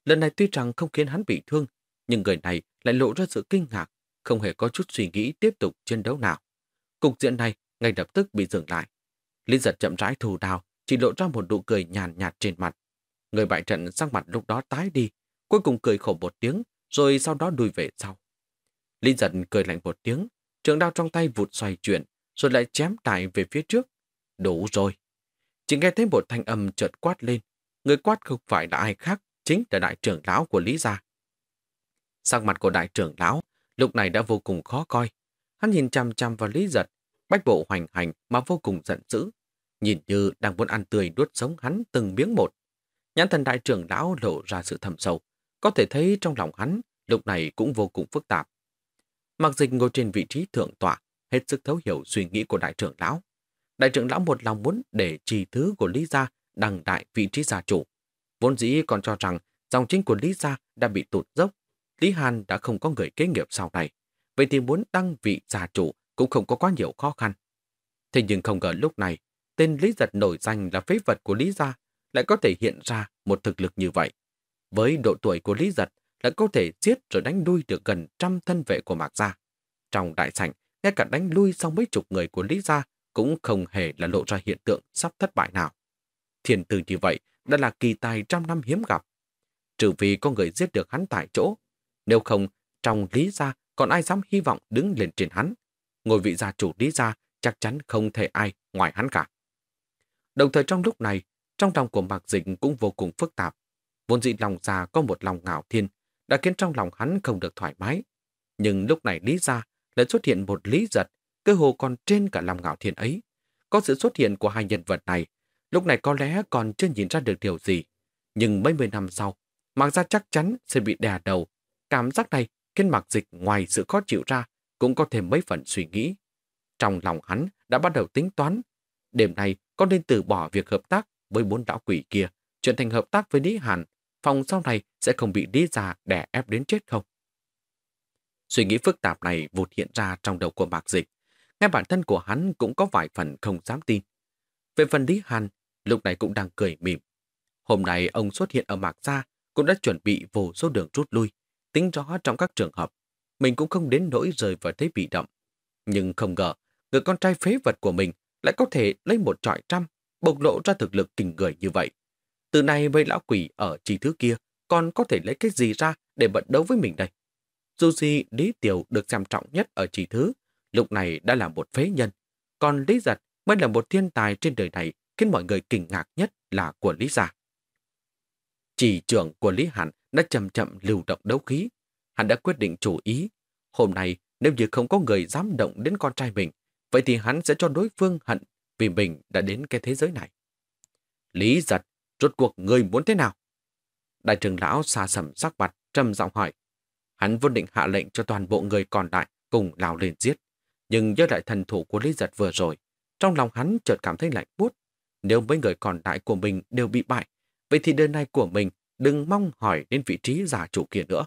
Lần này tuy rằng không khiến hắn bị thương, nhưng người này lại lộ ra sự kinh ngạc, không hề có chút suy nghĩ tiếp tục chiến đấu nào. Cục diện này ngay lập tức bị dừng lại. Lý giật chậm rãi thù đào, chỉ lộ ra một nụ cười nhàn nhạt trên mặt. Người bại trận sang mặt lúc đó tái đi, cuối cùng cười khổ một tiếng, rồi sau đó đuổi về sau. Lý giật cười lạnh một tiếng, trường đao trong tay vụt xoay chuyển, rồi lại chém đại về phía trước. Đủ rồi. Chỉ nghe thấy một thanh âm chợt quát lên. Người quát không phải là ai khác, chính là đại trưởng lão của Lý Gia. sang mặt của đại trưởng lão lúc này đã vô cùng khó coi. Hắn nhìn chằm chằm vào Lý Giật, bách bộ hoành hành mà vô cùng giận dữ. Nhìn như đang muốn ăn tươi đuốt sống hắn từng miếng một. Nhãn thần đại trưởng lão lộ ra sự thầm sâu. Có thể thấy trong lòng hắn lúc này cũng vô cùng phức tạp. Mặc dịch ngồi trên vị trí thượng tọa, hết sức thấu hiểu suy nghĩ của đại trưởng lão. Đại trưởng lão một lòng muốn để trì thứ của Lý Gia đăng đại vị trí gia chủ. Vốn dĩ còn cho rằng dòng chính của Lý Gia đã bị tụt dốc. Lý Hàn đã không có người kế nghiệp sau này. Vậy thì muốn đăng vị gia chủ cũng không có quá nhiều khó khăn. Thế nhưng không ngờ lúc này, tên Lý Giật nổi danh là phế vật của Lý Gia lại có thể hiện ra một thực lực như vậy. Với độ tuổi của Lý Giật lại có thể giết rồi đánh đuôi được gần trăm thân vệ của Mạc Gia. Trong đại sảnh, ngay cả đánh lui xong mấy chục người của Lý Gia cũng không hề là lộ ra hiện tượng sắp thất bại nào. Thiền tử như vậy đã là kỳ tài trăm năm hiếm gặp. Trừ vì có người giết được hắn tại chỗ, nếu không, trong Lý Gia còn ai dám hy vọng đứng lên trên hắn. ngồi vị gia chủ Lý Gia chắc chắn không thể ai ngoài hắn cả. Đồng thời trong lúc này, trong lòng của Mạc Dịch cũng vô cùng phức tạp. Vốn dĩ lòng già có một lòng ngạo thiên, đã khiến trong lòng hắn không được thoải mái. Nhưng lúc này Lý Gia lại xuất hiện một lý giật, cơ hồ còn trên cả lòng ngạo thiên ấy. Có sự xuất hiện của hai nhân vật này, lúc này có lẽ còn chưa nhìn ra được điều gì. Nhưng mấy mươi năm sau, Mạc Gia chắc chắn sẽ bị đè đầu. Cảm giác này khiến mặc Dịch ngoài sự khó chịu ra, cũng có thêm mấy phần suy nghĩ. Trong lòng hắn đã bắt đầu tính toán. Đêm nay có nên từ bỏ việc hợp tác với bốn đạo quỷ kia, chuyển thành hợp tác với Lý Hàn, phòng sau này sẽ không bị Lý già đè ép đến chết không? Suy nghĩ phức tạp này vụt hiện ra trong đầu của Mạc Dịch. Ngay bản thân của hắn cũng có vài phần không dám tin. Về phần Lý Hàn, lúc này cũng đang cười mỉm. Hôm nay ông xuất hiện ở Mạc Gia cũng đã chuẩn bị vô số đường rút lui, tính rõ trong các trường hợp. mình cũng không đến nỗi rời vào thế bị động. Nhưng không ngờ, người con trai phế vật của mình lại có thể lấy một trọi trăm, bộc lộ ra thực lực kinh người như vậy. Từ nay với lão quỷ ở chỉ thứ kia, còn có thể lấy cái gì ra để bận đấu với mình đây? Dù gì, Lý Tiểu được xem trọng nhất ở chỉ thứ, lúc này đã là một phế nhân. Còn Lý Giật mới là một thiên tài trên đời này khiến mọi người kinh ngạc nhất là của Lý Gia. Chỉ trưởng của Lý Hàn đã chậm chậm lưu động đấu khí. Hắn đã quyết định chủ ý. Hôm nay, nếu như không có người dám động đến con trai mình, vậy thì hắn sẽ cho đối phương hận vì mình đã đến cái thế giới này. Lý giật, rốt cuộc người muốn thế nào? Đại trưởng lão xa sầm sắc mặt, trầm giọng hỏi. Hắn vốn định hạ lệnh cho toàn bộ người còn lại cùng lao lên giết. Nhưng do đại thần thủ của Lý giật vừa rồi, trong lòng hắn chợt cảm thấy lạnh buốt. Nếu mấy người còn lại của mình đều bị bại, vậy thì đời này của mình đừng mong hỏi đến vị trí giả chủ kia nữa.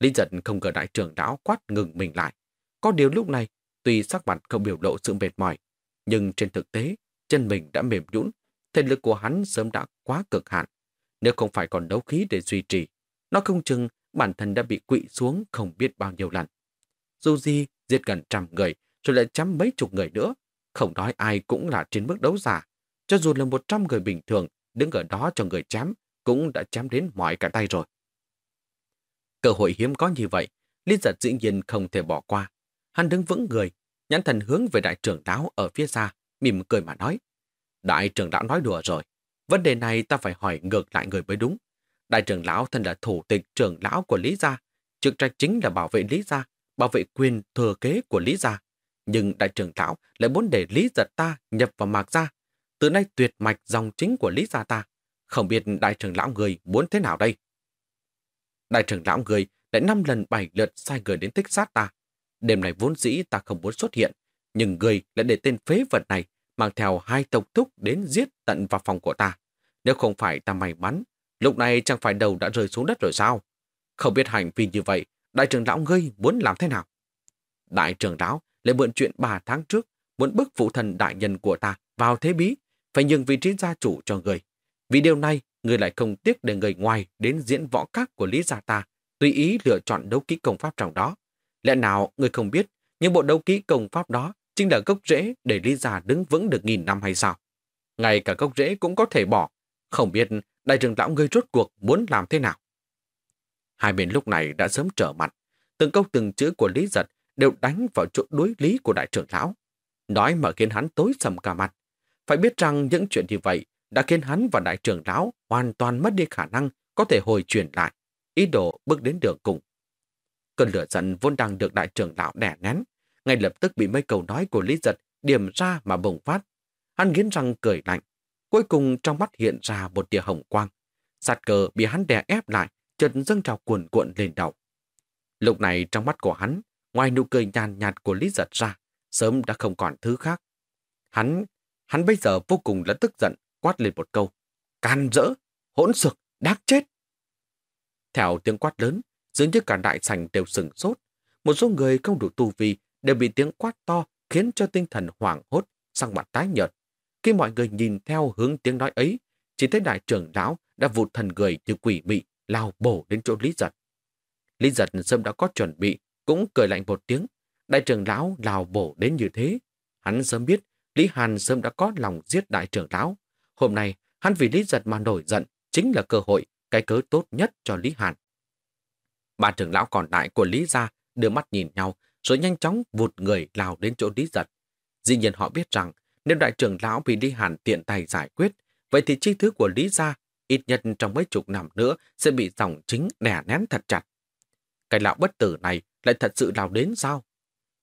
Lý giật không ngờ đại trưởng lão quát ngừng mình lại. Có điều lúc này, tuy sắc mặt không biểu lộ sự mệt mỏi, nhưng trên thực tế, chân mình đã mềm nhũn, thể lực của hắn sớm đã quá cực hạn. Nếu không phải còn đấu khí để duy trì, nó không chừng bản thân đã bị quỵ xuống không biết bao nhiêu lần. Dù gì, giết gần trăm người, rồi lại chăm mấy chục người nữa, không nói ai cũng là trên mức đấu giả. Cho dù là một trăm người bình thường, đứng ở đó cho người chém, cũng đã chém đến mỏi cả tay rồi. Cơ hội hiếm có như vậy, Lý giật dĩ nhiên không thể bỏ qua. Hắn đứng vững người, nhãn thần hướng về đại trưởng lão ở phía xa, mỉm cười mà nói. Đại trưởng lão nói đùa rồi, vấn đề này ta phải hỏi ngược lại người mới đúng. Đại trưởng lão thân là thủ tịch trưởng lão của Lý Gia, trực trách chính là bảo vệ Lý Gia, bảo vệ quyền thừa kế của Lý Gia. Nhưng đại trưởng lão lại muốn để Lý giật ta nhập vào mạc gia, từ nay tuyệt mạch dòng chính của Lý Gia ta. Không biết đại trưởng lão người muốn thế nào đây? Đại trưởng lão người lại năm lần bảy lượt sai người đến thích sát ta. Đêm này vốn dĩ ta không muốn xuất hiện, nhưng người lại để tên phế vật này mang theo hai tộc thúc đến giết tận vào phòng của ta. Nếu không phải ta may mắn, lúc này chẳng phải đầu đã rơi xuống đất rồi sao? Không biết hành vi như vậy, đại trưởng lão ngươi muốn làm thế nào? Đại trưởng lão lại mượn chuyện ba tháng trước, muốn bức phụ thần đại nhân của ta vào thế bí, phải nhường vị trí gia chủ cho người. Vì điều này, người lại không tiếc để người ngoài đến diễn võ các của Lý Gia ta, tùy ý lựa chọn đấu kỹ công pháp trong đó. Lẽ nào người không biết, nhưng bộ đấu kỹ công pháp đó chính là gốc rễ để Lý Gia đứng vững được nghìn năm hay sao? Ngay cả gốc rễ cũng có thể bỏ. Không biết đại trưởng lão ngươi rốt cuộc muốn làm thế nào? Hai bên lúc này đã sớm trở mặt. Từng câu từng chữ của Lý Giật đều đánh vào chỗ đối lý của đại trưởng lão. Nói mà khiến hắn tối sầm cả mặt. Phải biết rằng những chuyện như vậy đã khiến hắn và đại trưởng lão hoàn toàn mất đi khả năng có thể hồi chuyển lại, ý đồ bước đến đường cùng. Cơn lửa giận vốn đang được đại trưởng lão đẻ nén, ngay lập tức bị mấy câu nói của Lý Giật điểm ra mà bùng phát. Hắn nghiến răng cười lạnh, cuối cùng trong mắt hiện ra một tia hồng quang. Sát cờ bị hắn đè ép lại, chợt dâng trào cuồn cuộn lên đầu. Lúc này trong mắt của hắn, ngoài nụ cười nhàn nhạt của Lý Giật ra, sớm đã không còn thứ khác. Hắn, hắn bây giờ vô cùng là tức giận, quát lên một câu. Can rỡ, hỗn xược, đáng chết. Theo tiếng quát lớn, dường như cả đại sảnh đều sừng sốt. Một số người không đủ tu vi đều bị tiếng quát to khiến cho tinh thần hoảng hốt, sang mặt tái nhợt. Khi mọi người nhìn theo hướng tiếng nói ấy, chỉ thấy đại trưởng lão đã vụt thần người như quỷ mị, lao bổ đến chỗ Lý Giật. Lý Giật sớm đã có chuẩn bị, cũng cười lạnh một tiếng. Đại trưởng lão lao bổ đến như thế. Hắn sớm biết Lý Hàn sớm đã có lòng giết đại trưởng lão. Hôm nay, hắn vì Lý Giật mà nổi giận chính là cơ hội, cái cớ tốt nhất cho Lý Hàn. Ba trưởng lão còn lại của Lý Gia đưa mắt nhìn nhau, rồi nhanh chóng vụt người lao đến chỗ Lý Giật. Dĩ nhiên họ biết rằng, nếu đại trưởng lão bị Lý Hàn tiện tay giải quyết, vậy thì chi thứ của Lý Gia ít nhất trong mấy chục năm nữa sẽ bị dòng chính đè nén thật chặt. Cái lão bất tử này lại thật sự lao đến sao?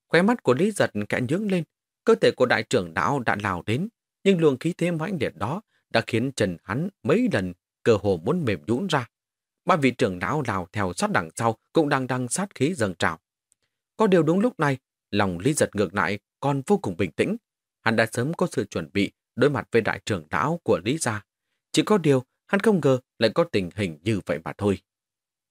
Khóe mắt của Lý Giật kẽ nhướng lên, cơ thể của đại trưởng lão đã lao đến, nhưng luồng khí thế mãnh liệt đó đã khiến trần hắn mấy lần cơ hồ muốn mềm nhũn ra. Ba vị trưởng lão lào theo sát đằng sau cũng đang đăng sát khí dâng trào. Có điều đúng lúc này, lòng Lý giật ngược lại còn vô cùng bình tĩnh. Hắn đã sớm có sự chuẩn bị đối mặt với đại trưởng lão của Lý gia. Chỉ có điều, hắn không ngờ lại có tình hình như vậy mà thôi.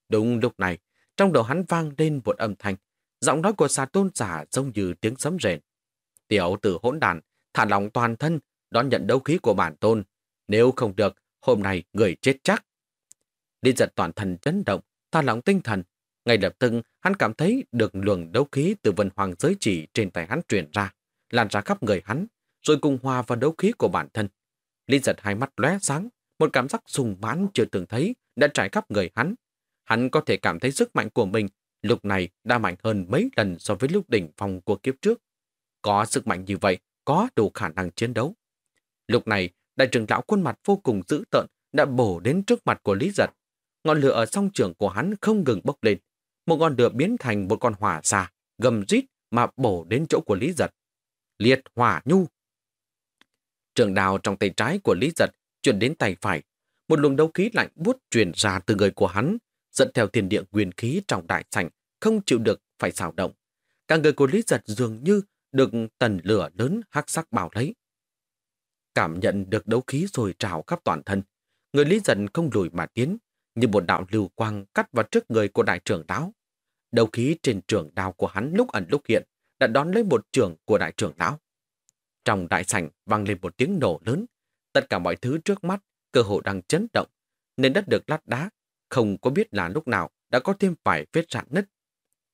Đúng lúc này, trong đầu hắn vang lên một âm thanh, giọng nói của xà tôn giả giống như tiếng sấm rền. Tiểu tử hỗn đàn, thả lòng toàn thân, đón nhận đấu khí của bản tôn. Nếu không được, hôm nay người chết chắc. Lý giật toàn thân chấn động, tha lỏng tinh thần. Ngay lập tức, hắn cảm thấy được luồng đấu khí từ vân hoàng giới chỉ trên tay hắn truyền ra, lan ra khắp người hắn, rồi cùng hòa vào đấu khí của bản thân. Lý giật hai mắt lóe sáng, một cảm giác sùng mãn chưa từng thấy đã trải khắp người hắn. Hắn có thể cảm thấy sức mạnh của mình lúc này đã mạnh hơn mấy lần so với lúc đỉnh phong của kiếp trước. Có sức mạnh như vậy, có đủ khả năng chiến đấu. Lúc này, đại trưởng lão khuôn mặt vô cùng dữ tợn đã bổ đến trước mặt của Lý Giật. Ngọn lửa ở song trường của hắn không ngừng bốc lên. Một ngọn lửa biến thành một con hỏa xà, gầm rít mà bổ đến chỗ của Lý Giật. Liệt hỏa nhu. Trường đào trong tay trái của Lý Giật chuyển đến tay phải. Một luồng đấu khí lạnh buốt truyền ra từ người của hắn, dẫn theo tiền địa nguyên khí trong đại sảnh, không chịu được phải xào động. Cả người của Lý Giật dường như được tần lửa lớn hắc sắc bảo lấy. Cảm nhận được đấu khí rồi trào khắp toàn thân, người Lý Dân không lùi mà tiến, như một đạo lưu quang cắt vào trước người của đại trưởng lão. Đấu khí trên trường đao của hắn lúc ẩn lúc hiện đã đón lấy một trường của đại trưởng lão. Trong đại sảnh vang lên một tiếng nổ lớn, tất cả mọi thứ trước mắt cơ hội đang chấn động, nên đất được lát đá, không có biết là lúc nào đã có thêm vài vết rạn nứt.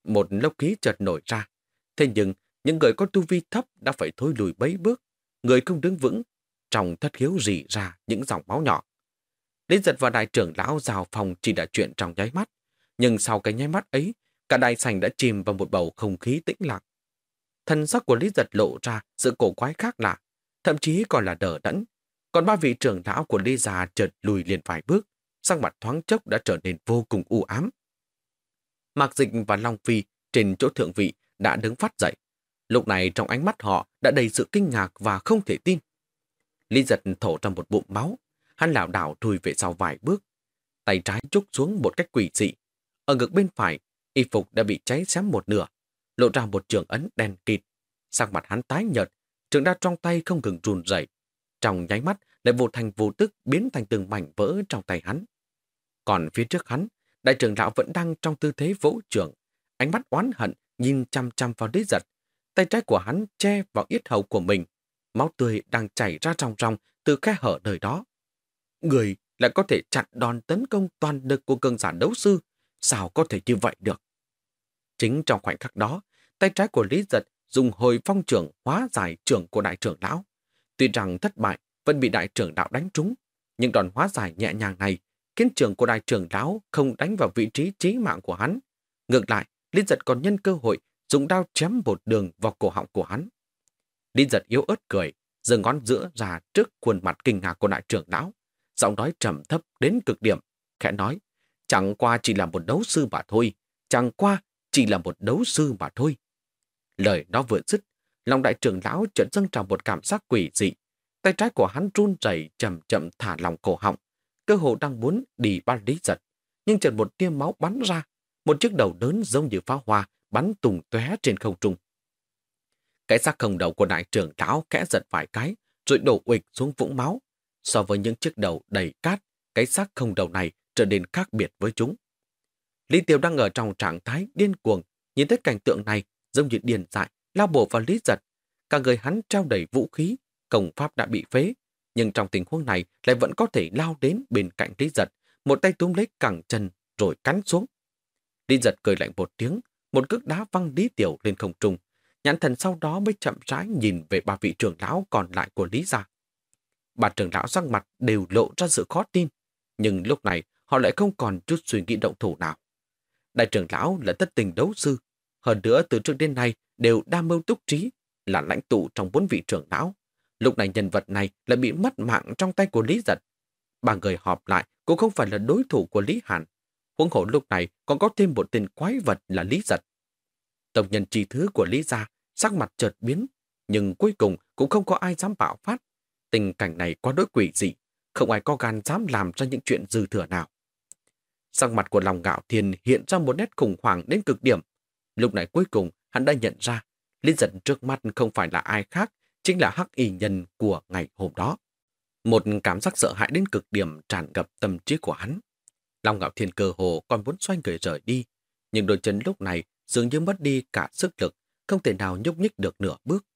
Một lốc khí chợt nổi ra, thế nhưng những người có tu vi thấp đã phải thôi lùi bấy bước, người không đứng vững, trong thất khiếu rỉ ra những dòng máu nhỏ. Lý giật và đại trưởng lão rào phòng chỉ đã chuyện trong nháy mắt, nhưng sau cái nháy mắt ấy, cả đại sảnh đã chìm vào một bầu không khí tĩnh lặng. Thân sắc của Lý giật lộ ra sự cổ quái khác lạ, thậm chí còn là đờ đẫn. Còn ba vị trưởng lão của Lý già chợt lùi liền vài bước, sang mặt thoáng chốc đã trở nên vô cùng u ám. Mạc Dịch và Long Phi trên chỗ thượng vị đã đứng phát dậy. Lúc này trong ánh mắt họ đã đầy sự kinh ngạc và không thể tin. Lý giật thổ ra một bụng máu, hắn lảo đảo lùi về sau vài bước. Tay trái trúc xuống một cách quỷ dị. Ở ngực bên phải, y phục đã bị cháy xém một nửa, lộ ra một trường ấn đen kịt. Sắc mặt hắn tái nhợt, trường đao trong tay không ngừng run rẩy. Trong nháy mắt lại vô thành vô tức biến thành từng mảnh vỡ trong tay hắn. Còn phía trước hắn, đại trưởng lão vẫn đang trong tư thế vỗ trưởng, ánh mắt oán hận nhìn chăm chăm vào lý giật. Tay trái của hắn che vào yết hầu của mình, máu tươi đang chảy ra trong trong từ khe hở nơi đó. Người lại có thể chặn đòn tấn công toàn lực của cường giả đấu sư, sao có thể như vậy được? Chính trong khoảnh khắc đó, tay trái của Lý Giật dùng hồi phong trưởng hóa giải trưởng của đại trưởng lão. Tuy rằng thất bại vẫn bị đại trưởng lão đánh trúng, nhưng đòn hóa giải nhẹ nhàng này khiến trưởng của đại trưởng lão không đánh vào vị trí trí mạng của hắn. Ngược lại, Lý Giật còn nhân cơ hội dùng đao chém một đường vào cổ họng của hắn. Lý Giật yếu ớt cười, giơ ngón giữa ra trước khuôn mặt kinh ngạc của đại trưởng lão. Giọng nói trầm thấp đến cực điểm, khẽ nói, chẳng qua chỉ là một đấu sư mà thôi, chẳng qua chỉ là một đấu sư mà thôi. Lời nó vừa dứt, lòng đại trưởng lão chợt dâng trào một cảm giác quỷ dị. Tay trái của hắn run rẩy chậm chậm thả lòng cổ họng, cơ hồ đang muốn đi ban lý giật. Nhưng chợt một tia máu bắn ra, một chiếc đầu lớn giống như pháo hoa bắn tùng tóe trên không trung. Cái xác không đầu của đại trưởng lão kẽ giật vài cái, rồi đổ uịch xuống vũng máu. So với những chiếc đầu đầy cát, cái xác không đầu này trở nên khác biệt với chúng. Lý Tiêu đang ở trong trạng thái điên cuồng, nhìn thấy cảnh tượng này giống như điên dại, lao bổ vào Lý Giật. Cả người hắn trao đầy vũ khí, công pháp đã bị phế, nhưng trong tình huống này lại vẫn có thể lao đến bên cạnh Lý Giật, một tay túm lấy cẳng chân rồi cắn xuống. Lý Giật cười lạnh một tiếng, một cước đá văng Lý Tiểu lên không trung. Nhãn thần sau đó mới chậm rãi nhìn về ba vị trưởng lão còn lại của Lý Gia. Ba trưởng lão sắc mặt đều lộ ra sự khó tin, nhưng lúc này họ lại không còn chút suy nghĩ động thủ nào. Đại trưởng lão là tất tình đấu sư, hơn nữa từ trước đến nay đều đa mưu túc trí, là lãnh tụ trong bốn vị trưởng lão. Lúc này nhân vật này lại bị mất mạng trong tay của Lý Giật. Ba người họp lại cũng không phải là đối thủ của Lý Hàn. Huống hộ lúc này còn có thêm một tên quái vật là Lý Giật. Tổng nhân trì thứ của Lý Gia sắc mặt chợt biến, nhưng cuối cùng cũng không có ai dám bạo phát. Tình cảnh này quá đối quỷ dị, không ai có gan dám làm ra những chuyện dư thừa nào. Sắc mặt của lòng Ngạo thiên hiện ra một nét khủng hoảng đến cực điểm. Lúc này cuối cùng hắn đã nhận ra Lý giận trước mắt không phải là ai khác, chính là hắc y nhân của ngày hôm đó. Một cảm giác sợ hãi đến cực điểm tràn ngập tâm trí của hắn. Long Ngạo Thiên cơ hồ còn muốn xoay người rời đi, nhưng đôi chân lúc này dường như mất đi cả sức lực, không thể nào nhúc nhích được nửa bước.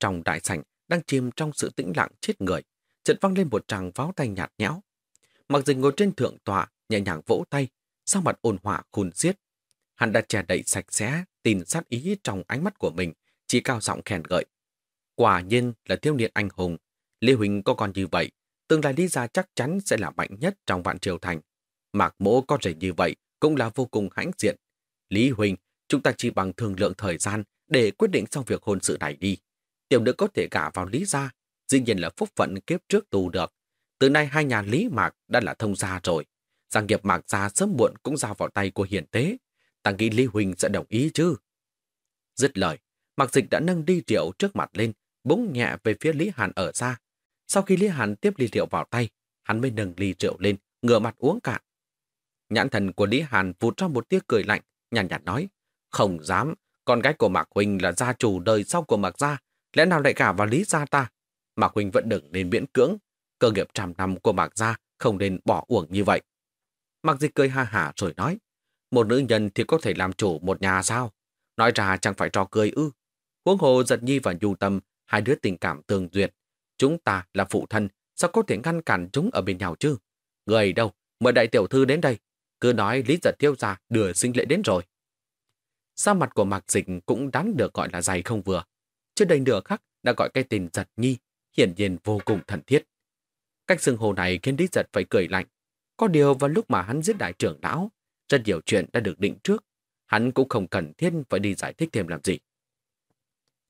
Trong đại sảnh đang chìm trong sự tĩnh lặng chết người, chợt vang lên một tràng váo tay nhạt nhẽo. Mặc dù ngồi trên thượng tọa, nhẹ nhàng vỗ tay, sau mặt ôn hòa khôn xiết, Hắn đã trẻ đậy sạch sẽ, tin sát ý trong ánh mắt của mình, chỉ cao giọng khen gợi. Quả nhiên là thiếu niên anh hùng. Lý Huỳnh có còn như vậy, tương lai Lý Gia chắc chắn sẽ là mạnh nhất trong vạn triều thành. Mạc mỗ có rể như vậy cũng là vô cùng hãnh diện. Lý Huỳnh, chúng ta chỉ bằng thương lượng thời gian để quyết định xong việc hôn sự này đi. Tiểu nữ có thể gả vào Lý Gia, dĩ nhiên là phúc phận kiếp trước tù được. Từ nay hai nhà Lý Mạc đã là thông gia rồi. Giang nghiệp Mạc Gia sớm muộn cũng giao vào tay của hiền tế. Ta nghĩ Lý Huỳnh sẽ đồng ý chứ. Dứt lời, Mạc Dịch đã nâng đi rượu trước mặt lên, búng nhẹ về phía Lý Hàn ở xa. Sau khi Lý Hàn tiếp ly rượu vào tay, hắn mới nâng ly rượu lên, ngửa mặt uống cạn. Nhãn thần của Lý Hàn vụt ra một tia cười lạnh, nhàn nhạt, nhạt nói, không dám, con gái của Mạc Huynh là gia chủ đời sau của Mạc Gia, lẽ nào lại cả vào Lý Gia ta? Mạc Huynh vẫn đừng nên miễn cưỡng, cơ nghiệp trăm năm của Mạc Gia không nên bỏ uổng như vậy. Mạc Dịch cười ha hả rồi nói, một nữ nhân thì có thể làm chủ một nhà sao? Nói ra chẳng phải trò cười ư. Huống hồ giật nhi và nhu tâm, hai đứa tình cảm tương duyệt. Chúng ta là phụ thân, sao có thể ngăn cản chúng ở bên nhau chứ? Người đâu, mời đại tiểu thư đến đây. Cứ nói Lý giật tiêu gia, đưa sinh lễ đến rồi. Sa mặt của Mạc Dịch cũng đáng được gọi là dày không vừa. Trước đây nửa khắc đã gọi cái tên giật nhi, hiển nhiên vô cùng thần thiết. Cách xưng hồ này khiến Lý giật phải cười lạnh. Có điều vào lúc mà hắn giết đại trưởng lão, rất nhiều chuyện đã được định trước. Hắn cũng không cần thiết phải đi giải thích thêm làm gì.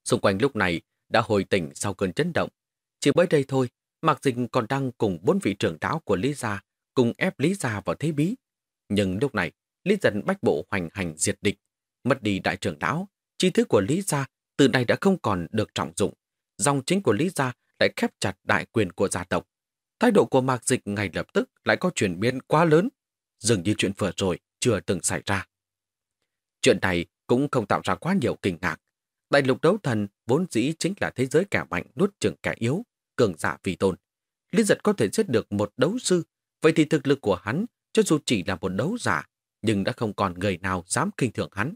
Xung quanh lúc này đã hồi tỉnh sau cơn chấn động. Chỉ mới đây thôi, Mạc Dịch còn đang cùng bốn vị trưởng lão của Lý Gia cùng ép Lý Gia vào thế bí. Nhưng lúc này, Lý Dân bách bộ hoành hành diệt địch, mất đi đại trưởng lão, chi thức của Lý Gia từ nay đã không còn được trọng dụng. Dòng chính của Lý Gia lại khép chặt đại quyền của gia tộc. Thái độ của Mạc Dịch ngay lập tức lại có chuyển biến quá lớn, dường như chuyện vừa rồi chưa từng xảy ra. Chuyện này cũng không tạo ra quá nhiều kinh ngạc. Đại lục đấu thần vốn dĩ chính là thế giới kẻ mạnh nuốt chừng kẻ yếu, cường giả vì tôn. Lý giật có thể giết được một đấu sư, vậy thì thực lực của hắn, cho dù chỉ là một đấu giả, nhưng đã không còn người nào dám kinh thường hắn.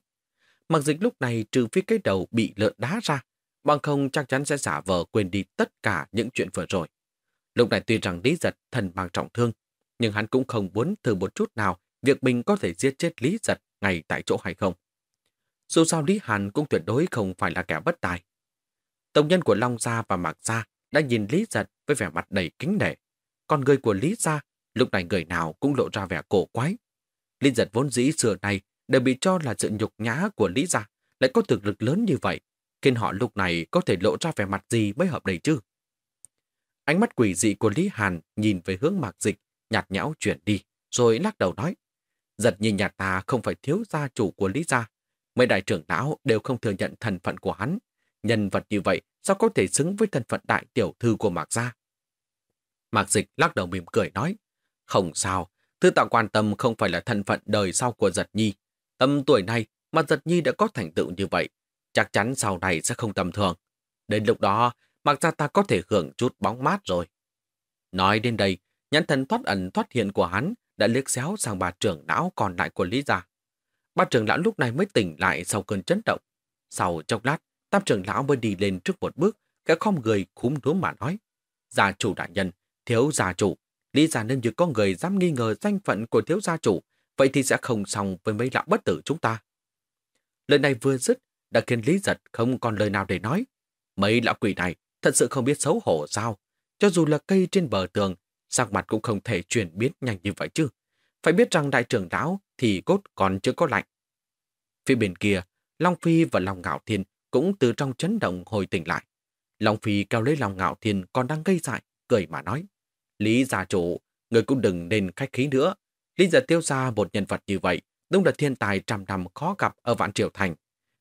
Mặc dịch lúc này trừ phía cái đầu bị lợn đá ra, bằng không chắc chắn sẽ giả vờ quên đi tất cả những chuyện vừa rồi. Lúc này tuy rằng Lý Giật thần mang trọng thương, nhưng hắn cũng không muốn thử một chút nào việc mình có thể giết chết Lý Giật ngay tại chỗ hay không. Dù sao Lý Hàn cũng tuyệt đối không phải là kẻ bất tài. Tổng nhân của Long Gia và Mạc Gia đã nhìn Lý Giật với vẻ mặt đầy kính nể. Còn người của Lý Gia, lúc này người nào cũng lộ ra vẻ cổ quái. Lý Giật vốn dĩ xưa này đều bị cho là sự nhục nhã của Lý Gia, lại có thực lực lớn như vậy, khiến họ lúc này có thể lộ ra vẻ mặt gì mới hợp đầy chứ. Ánh mắt quỷ dị của Lý Hàn nhìn về hướng mạc dịch, nhạt nhẽo chuyển đi, rồi lắc đầu nói. Giật nhìn nhà ta không phải thiếu gia chủ của Lý Gia. Mấy đại trưởng lão đều không thừa nhận thân phận của hắn. Nhân vật như vậy sao có thể xứng với thân phận đại tiểu thư của Mạc Gia? Mạc Dịch lắc đầu mỉm cười nói. Không sao, thư tạo quan tâm không phải là thân phận đời sau của Giật Nhi. Tầm tuổi này mà Giật Nhi đã có thành tựu như vậy, chắc chắn sau này sẽ không tầm thường. Đến lúc đó, mặc ra ta có thể hưởng chút bóng mát rồi. Nói đến đây, nhãn thần thoát ẩn thoát hiện của hắn đã liếc xéo sang bà trưởng lão còn lại của Lý Gia. Bà trưởng lão lúc này mới tỉnh lại sau cơn chấn động. Sau chốc lát, tam trưởng lão mới đi lên trước một bước, cái không người khúm núm mà nói. Gia chủ đại nhân, thiếu gia chủ, Lý Gia nên như có người dám nghi ngờ danh phận của thiếu gia chủ, vậy thì sẽ không xong với mấy lão bất tử chúng ta. Lời này vừa dứt, đã khiến Lý Giật không còn lời nào để nói. Mấy lão quỷ này thật sự không biết xấu hổ sao. Cho dù là cây trên bờ tường, sắc mặt cũng không thể chuyển biến nhanh như vậy chứ. Phải biết rằng đại trưởng lão thì cốt còn chưa có lạnh. Phía bên kia, Long Phi và Long Ngạo Thiên cũng từ trong chấn động hồi tỉnh lại. Long Phi cao lấy Long Ngạo Thiên còn đang gây dại, cười mà nói. Lý gia chủ, người cũng đừng nên khách khí nữa. Lý giật tiêu ra một nhân vật như vậy, đúng là thiên tài trăm năm khó gặp ở Vạn Triều Thành.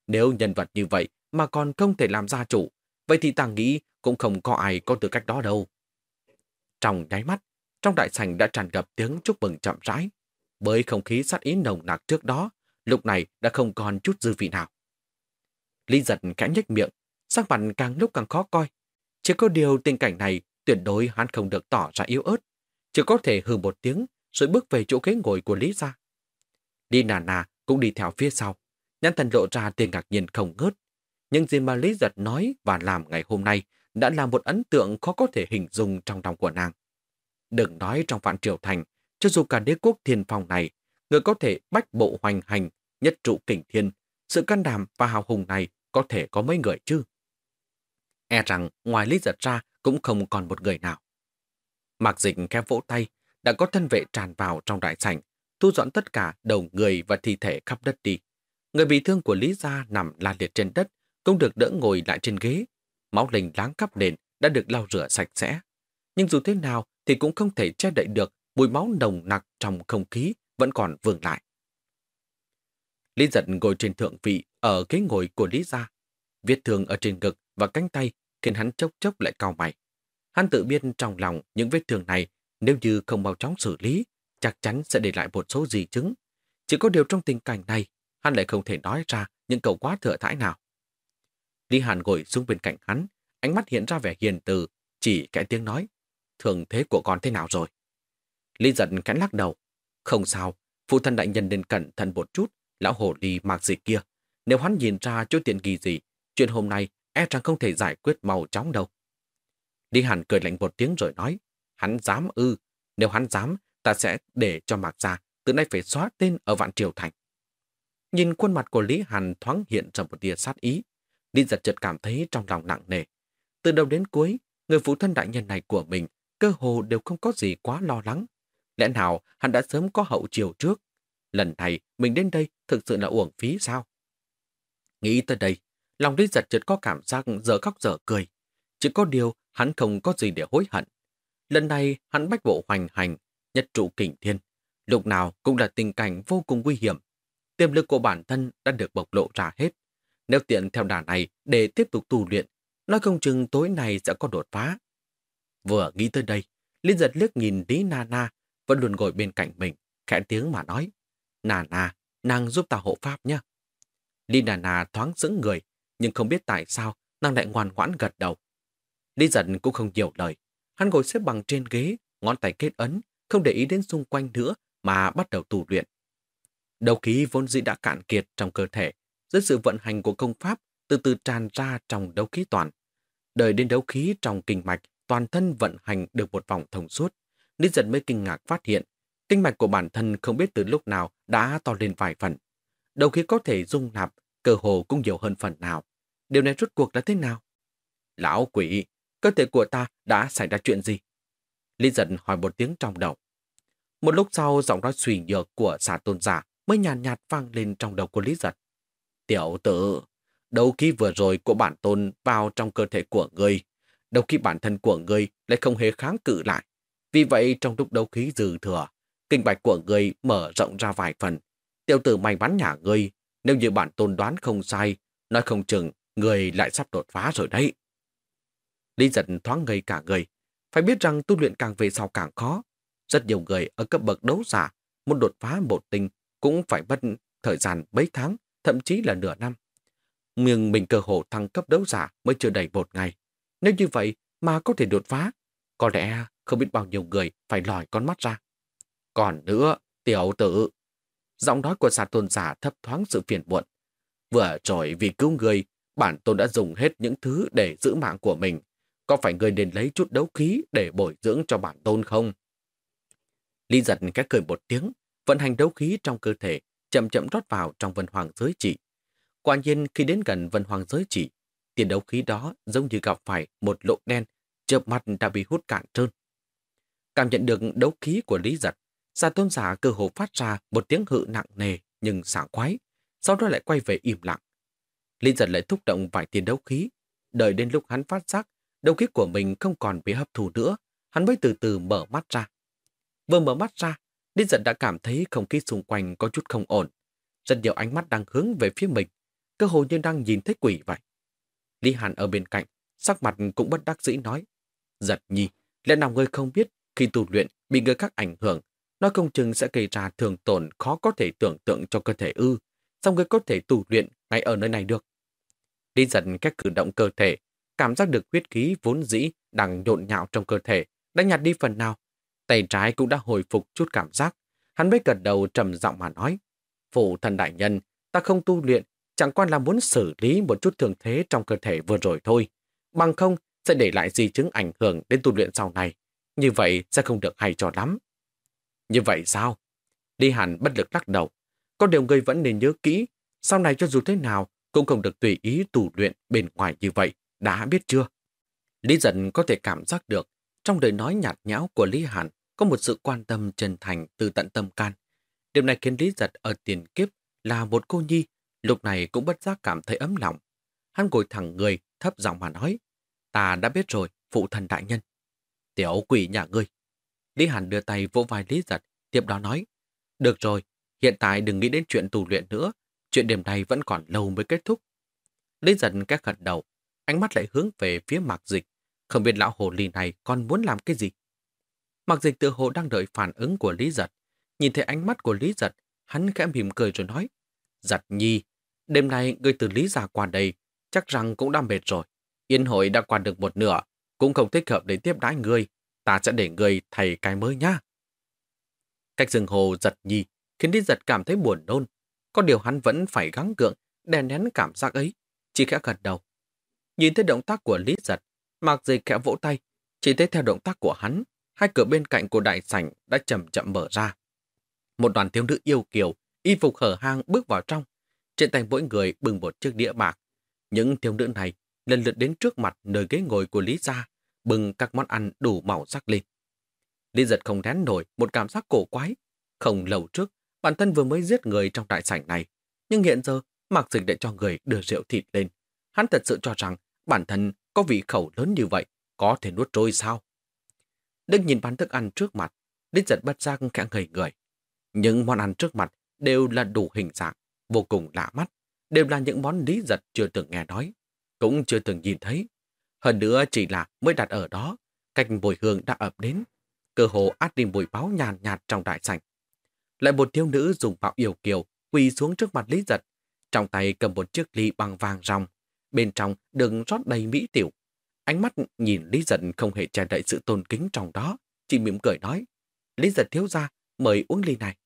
Nếu nhân vật như vậy mà còn không thể làm gia chủ, vậy thì ta nghĩ cũng không có ai có tư cách đó đâu. Trong nháy mắt, trong đại sảnh đã tràn ngập tiếng chúc mừng chậm rãi. Bởi không khí sát ý nồng nặc trước đó, lúc này đã không còn chút dư vị nào. Lý giật kẽ nhếch miệng, sắc mặt càng lúc càng khó coi. Chỉ có điều tình cảnh này tuyệt đối hắn không được tỏ ra yếu ớt. Chỉ có thể hừ một tiếng rồi bước về chỗ ghế ngồi của Lý gia. Đi nà nà cũng đi theo phía sau. Nhãn thần lộ ra tiền ngạc nhiên không ngớt. Nhưng gì mà Lý giật nói và làm ngày hôm nay đã là một ấn tượng khó có thể hình dung trong lòng của nàng. Đừng nói trong vạn triều thành, cho dù cả đế quốc thiên phong này, người có thể bách bộ hoành hành, nhất trụ kình thiên, sự can đảm và hào hùng này có thể có mấy người chứ? E rằng ngoài Lý Giật ra cũng không còn một người nào. Mạc Dịch khẽ vỗ tay, đã có thân vệ tràn vào trong đại sảnh, thu dọn tất cả đầu người và thi thể khắp đất đi. Người bị thương của Lý Gia nằm la liệt trên đất, cũng được đỡ ngồi lại trên ghế. Máu lình láng khắp nền đã được lau rửa sạch sẽ. Nhưng dù thế nào thì cũng không thể che đậy được mùi máu nồng nặc trong không khí vẫn còn vương lại. Lý giật ngồi trên thượng vị ở ghế ngồi của Lý Gia. Viết thương ở trên ngực và cánh tay khiến hắn chốc chốc lại cao mày. Hắn tự biết trong lòng những vết thương này nếu như không mau chóng xử lý, chắc chắn sẽ để lại một số gì chứng. Chỉ có điều trong tình cảnh này, hắn lại không thể nói ra những câu quá thừa thãi nào. Lý Hàn ngồi xuống bên cạnh hắn, ánh mắt hiện ra vẻ hiền từ, chỉ kẽ tiếng nói, thường thế của con thế nào rồi? Lý giận cắn lắc đầu, không sao, phụ thân đại nhân nên cẩn thận một chút, lão hồ đi mặc gì kia. Nếu hắn nhìn ra chút tiện kỳ gì, chuyện hôm nay e rằng không thể giải quyết mau chóng đâu. Lý Hàn cười lạnh một tiếng rồi nói, hắn dám ư, nếu hắn dám, ta sẽ để cho Mạc Gia từ nay phải xóa tên ở Vạn Triều Thành. Nhìn khuôn mặt của Lý Hàn thoáng hiện ra một tia sát ý, Lý giật chợt cảm thấy trong lòng nặng nề. Từ đầu đến cuối, người phụ thân đại nhân này của mình cơ hồ đều không có gì quá lo lắng. Lẽ nào hắn đã sớm có hậu chiều trước? Lần này mình đến đây thực sự là uổng phí sao? Nghĩ tới đây, lòng Lý giật chợt có cảm giác dở khóc dở cười. Chỉ có điều hắn không có gì để hối hận. Lần này hắn bách bộ hoành hành, nhất trụ kình thiên. Lúc nào cũng là tình cảnh vô cùng nguy hiểm. Tiềm lực của bản thân đã được bộc lộ ra hết. Nếu tiện theo đà này để tiếp tục tu luyện, nói không chừng tối nay sẽ có đột phá. Vừa nghĩ tới đây, Liên giật liếc nhìn Lý Nana vẫn luôn ngồi bên cạnh mình, khẽ tiếng mà nói. Nana, nàng giúp ta hộ pháp nhé. Lý nà thoáng sững người, nhưng không biết tại sao nàng lại ngoan ngoãn gật đầu. Lý giật cũng không nhiều lời. Hắn ngồi xếp bằng trên ghế, ngón tay kết ấn, không để ý đến xung quanh nữa mà bắt đầu tu luyện. Đầu khí vốn dĩ đã cạn kiệt trong cơ thể, dưới sự vận hành của công pháp từ từ tràn ra trong đấu khí toàn. Đợi đến đấu khí trong kinh mạch, toàn thân vận hành được một vòng thông suốt. Lý giật mới kinh ngạc phát hiện, kinh mạch của bản thân không biết từ lúc nào đã to lên vài phần. Đầu khí có thể dung nạp, cơ hồ cũng nhiều hơn phần nào. Điều này rốt cuộc là thế nào? Lão quỷ, cơ thể của ta đã xảy ra chuyện gì? Lý giận hỏi một tiếng trong đầu. Một lúc sau, giọng nói suy nhược của xà tôn giả mới nhàn nhạt, nhạt vang lên trong đầu của Lý giật. Tiểu tử, đầu khí vừa rồi của bản tôn vào trong cơ thể của ngươi, đầu khí bản thân của ngươi lại không hề kháng cự lại. Vì vậy trong lúc đấu khí dư thừa, kinh bạch của ngươi mở rộng ra vài phần. Tiểu tử may mắn nhà ngươi, nếu như bản tôn đoán không sai, nói không chừng người lại sắp đột phá rồi đấy. Lý giật thoáng ngây cả người. Phải biết rằng tu luyện càng về sau càng khó. Rất nhiều người ở cấp bậc đấu giả muốn đột phá một tinh cũng phải mất thời gian mấy tháng thậm chí là nửa năm. Nhưng mình cơ hồ thăng cấp đấu giả mới chưa đầy một ngày. Nếu như vậy mà có thể đột phá, có lẽ không biết bao nhiêu người phải lòi con mắt ra. Còn nữa, tiểu tử. Giọng nói của xà tôn giả thấp thoáng sự phiền muộn. Vừa rồi vì cứu người, bản tôn đã dùng hết những thứ để giữ mạng của mình. Có phải người nên lấy chút đấu khí để bồi dưỡng cho bản tôn không? Lý giật cái cười một tiếng, vận hành đấu khí trong cơ thể chậm chậm rót vào trong vân hoàng giới chỉ. Quả nhiên khi đến gần vân hoàng giới chỉ, tiền đấu khí đó giống như gặp phải một lỗ đen, chợp mặt đã bị hút cạn trơn. Cảm nhận được đấu khí của Lý Giật, Sa tôn giả cơ hồ phát ra một tiếng hự nặng nề nhưng sảng khoái, sau đó lại quay về im lặng. Lý Giật lại thúc động vài tiền đấu khí, đợi đến lúc hắn phát giác đấu khí của mình không còn bị hấp thụ nữa, hắn mới từ từ mở mắt ra. Vừa mở mắt ra, Điên giận đã cảm thấy không khí xung quanh có chút không ổn. Rất nhiều ánh mắt đang hướng về phía mình, cơ hồ như đang nhìn thấy quỷ vậy. Lý Hàn ở bên cạnh, sắc mặt cũng bất đắc dĩ nói. Giật nhi, lẽ nào ngươi không biết khi tu luyện bị người khác ảnh hưởng, nó công chừng sẽ gây ra thường tổn khó có thể tưởng tượng cho cơ thể ư, xong ngươi có thể tu luyện ngay ở nơi này được. Lý giật các cử động cơ thể, cảm giác được huyết khí vốn dĩ đang nhộn nhạo trong cơ thể, đã nhạt đi phần nào, Tay trái cũng đã hồi phục chút cảm giác. Hắn mới gật đầu trầm giọng mà nói. Phụ thần đại nhân, ta không tu luyện, chẳng qua là muốn xử lý một chút thường thế trong cơ thể vừa rồi thôi. Bằng không, sẽ để lại di chứng ảnh hưởng đến tu luyện sau này. Như vậy sẽ không được hay cho lắm. Như vậy sao? Đi hẳn bất lực lắc đầu. Có điều người vẫn nên nhớ kỹ, sau này cho dù thế nào cũng không được tùy ý tù luyện bên ngoài như vậy, đã biết chưa? Lý giận có thể cảm giác được, trong lời nói nhạt nhẽo của Lý Hàn có một sự quan tâm chân thành từ tận tâm can. Điều này khiến Lý giật ở tiền kiếp là một cô nhi, lúc này cũng bất giác cảm thấy ấm lòng. Hắn ngồi thẳng người, thấp giọng mà nói, ta đã biết rồi, phụ thần đại nhân. Tiểu quỷ nhà ngươi. Lý Hàn đưa tay vỗ vai Lý giật, tiếp đó nói, được rồi, hiện tại đừng nghĩ đến chuyện tù luyện nữa, chuyện điểm này vẫn còn lâu mới kết thúc. Lý giật các gật đầu, ánh mắt lại hướng về phía mạc dịch, không biết lão hồ ly này còn muốn làm cái gì. Mạc dịch tự hồ đang đợi phản ứng của Lý giật, nhìn thấy ánh mắt của Lý giật, hắn khẽ mỉm cười rồi nói, giật nhi, đêm nay người từ Lý ra qua đây, chắc rằng cũng đã mệt rồi. Yên hội đã qua được một nửa, cũng không thích hợp để tiếp đãi người, ta sẽ để người thầy cái mới nhá. Cách rừng hồ giật nhi khiến Lý giật cảm thấy buồn nôn, có điều hắn vẫn phải gắng gượng, đè nén cảm giác ấy, chỉ khẽ gật đầu. Nhìn thấy động tác của Lý giật, Mạc Dịch khẽ vỗ tay, chỉ thấy theo động tác của hắn, hai cửa bên cạnh của đại sảnh đã chậm chậm mở ra. Một đoàn thiếu nữ yêu kiều, y phục hở hang bước vào trong. Trên tay mỗi người bưng một chiếc đĩa bạc. Những thiếu nữ này lần lượt đến trước mặt nơi ghế ngồi của Lý Gia, bưng các món ăn đủ màu sắc lên. Lý giật không nén nổi một cảm giác cổ quái. Không lâu trước, bản thân vừa mới giết người trong đại sảnh này, nhưng hiện giờ Mạc Dịch lại cho người đưa rượu thịt lên. Hắn thật sự cho rằng bản thân có vị khẩu lớn như vậy, có thể nuốt trôi sao? Đức nhìn bàn thức ăn trước mặt, đích giật bất giác khẽ ngây người. Những món ăn trước mặt đều là đủ hình dạng, vô cùng lạ mắt, đều là những món lý giật chưa từng nghe nói, cũng chưa từng nhìn thấy. Hơn nữa chỉ là mới đặt ở đó, cạnh mùi hương đã ập đến, cơ hồ át đi mùi báo nhàn nhạt, nhạt trong đại sảnh. Lại một thiếu nữ dùng bạo yêu kiều, quỳ xuống trước mặt Lý Giật, trong tay cầm một chiếc ly bằng vàng ròng, bên trong đừng rót đầy mỹ tiểu. Ánh mắt nhìn Lý Giật không hề che đậy sự tôn kính trong đó, chỉ mỉm cười nói, Lý Giật thiếu ra, mời uống ly này.